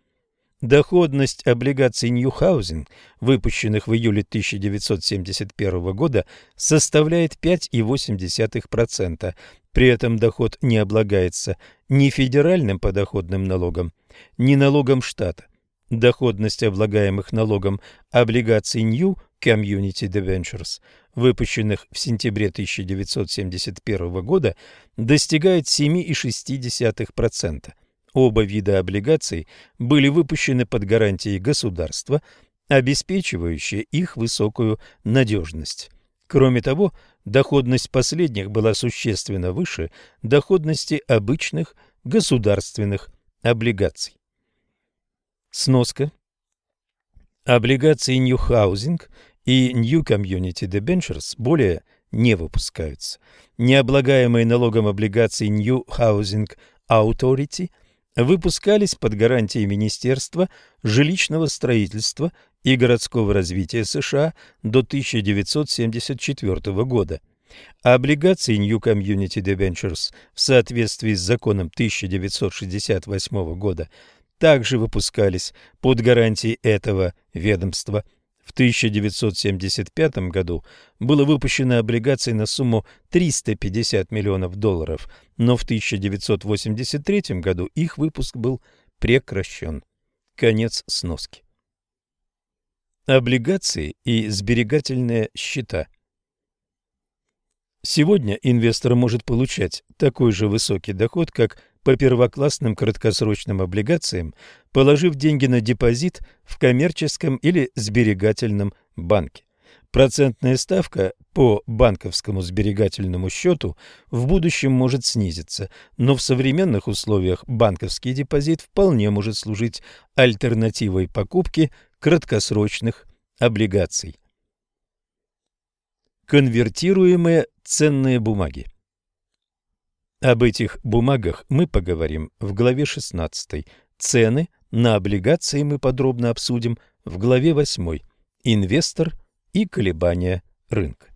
Доходность облигаций Ньюхаузен, выпущенных в июле 1971 года, составляет 5,8%. При этом доход не облагается ни федеральным подоходным налогом, ни налогом штата. Доходность облагаемых налогом облигаций New Community Debentures, выпущенных в сентябре 1971 года, достигает 7,6%. Оба вида облигаций были выпущены под гарантией государства, обеспечивающей их высокую надежность. Кроме того, доходность последних была существенно выше доходности обычных государственных облигаций. Сноска. Облигации New Housing и New Community Debentures более не выпускаются. Необлагаемые налогом облигации New Housing Authority – выпускались под гарантией Министерства жилищного строительства и городского развития США до 1974 года. облигации New Community Debentures в соответствии с законом 1968 года также выпускались под гарантией этого ведомства – в 1975 году было выпущено облигаций на сумму 350 миллионов долларов, но в 1983 году их выпуск был прекращен. Конец сноски. Облигации и сберегательные счета Сегодня инвестор может получать такой же высокий доход, как по первоклассным краткосрочным облигациям, положив деньги на депозит в коммерческом или сберегательном банке. Процентная ставка по банковскому сберегательному счету в будущем может снизиться, но в современных условиях банковский депозит вполне может служить альтернативой покупки краткосрочных облигаций. Конвертируемые ценные бумаги об этих бумагах мы поговорим в главе 16. Цены на облигации мы подробно обсудим в главе 8. Инвестор и колебания рынка.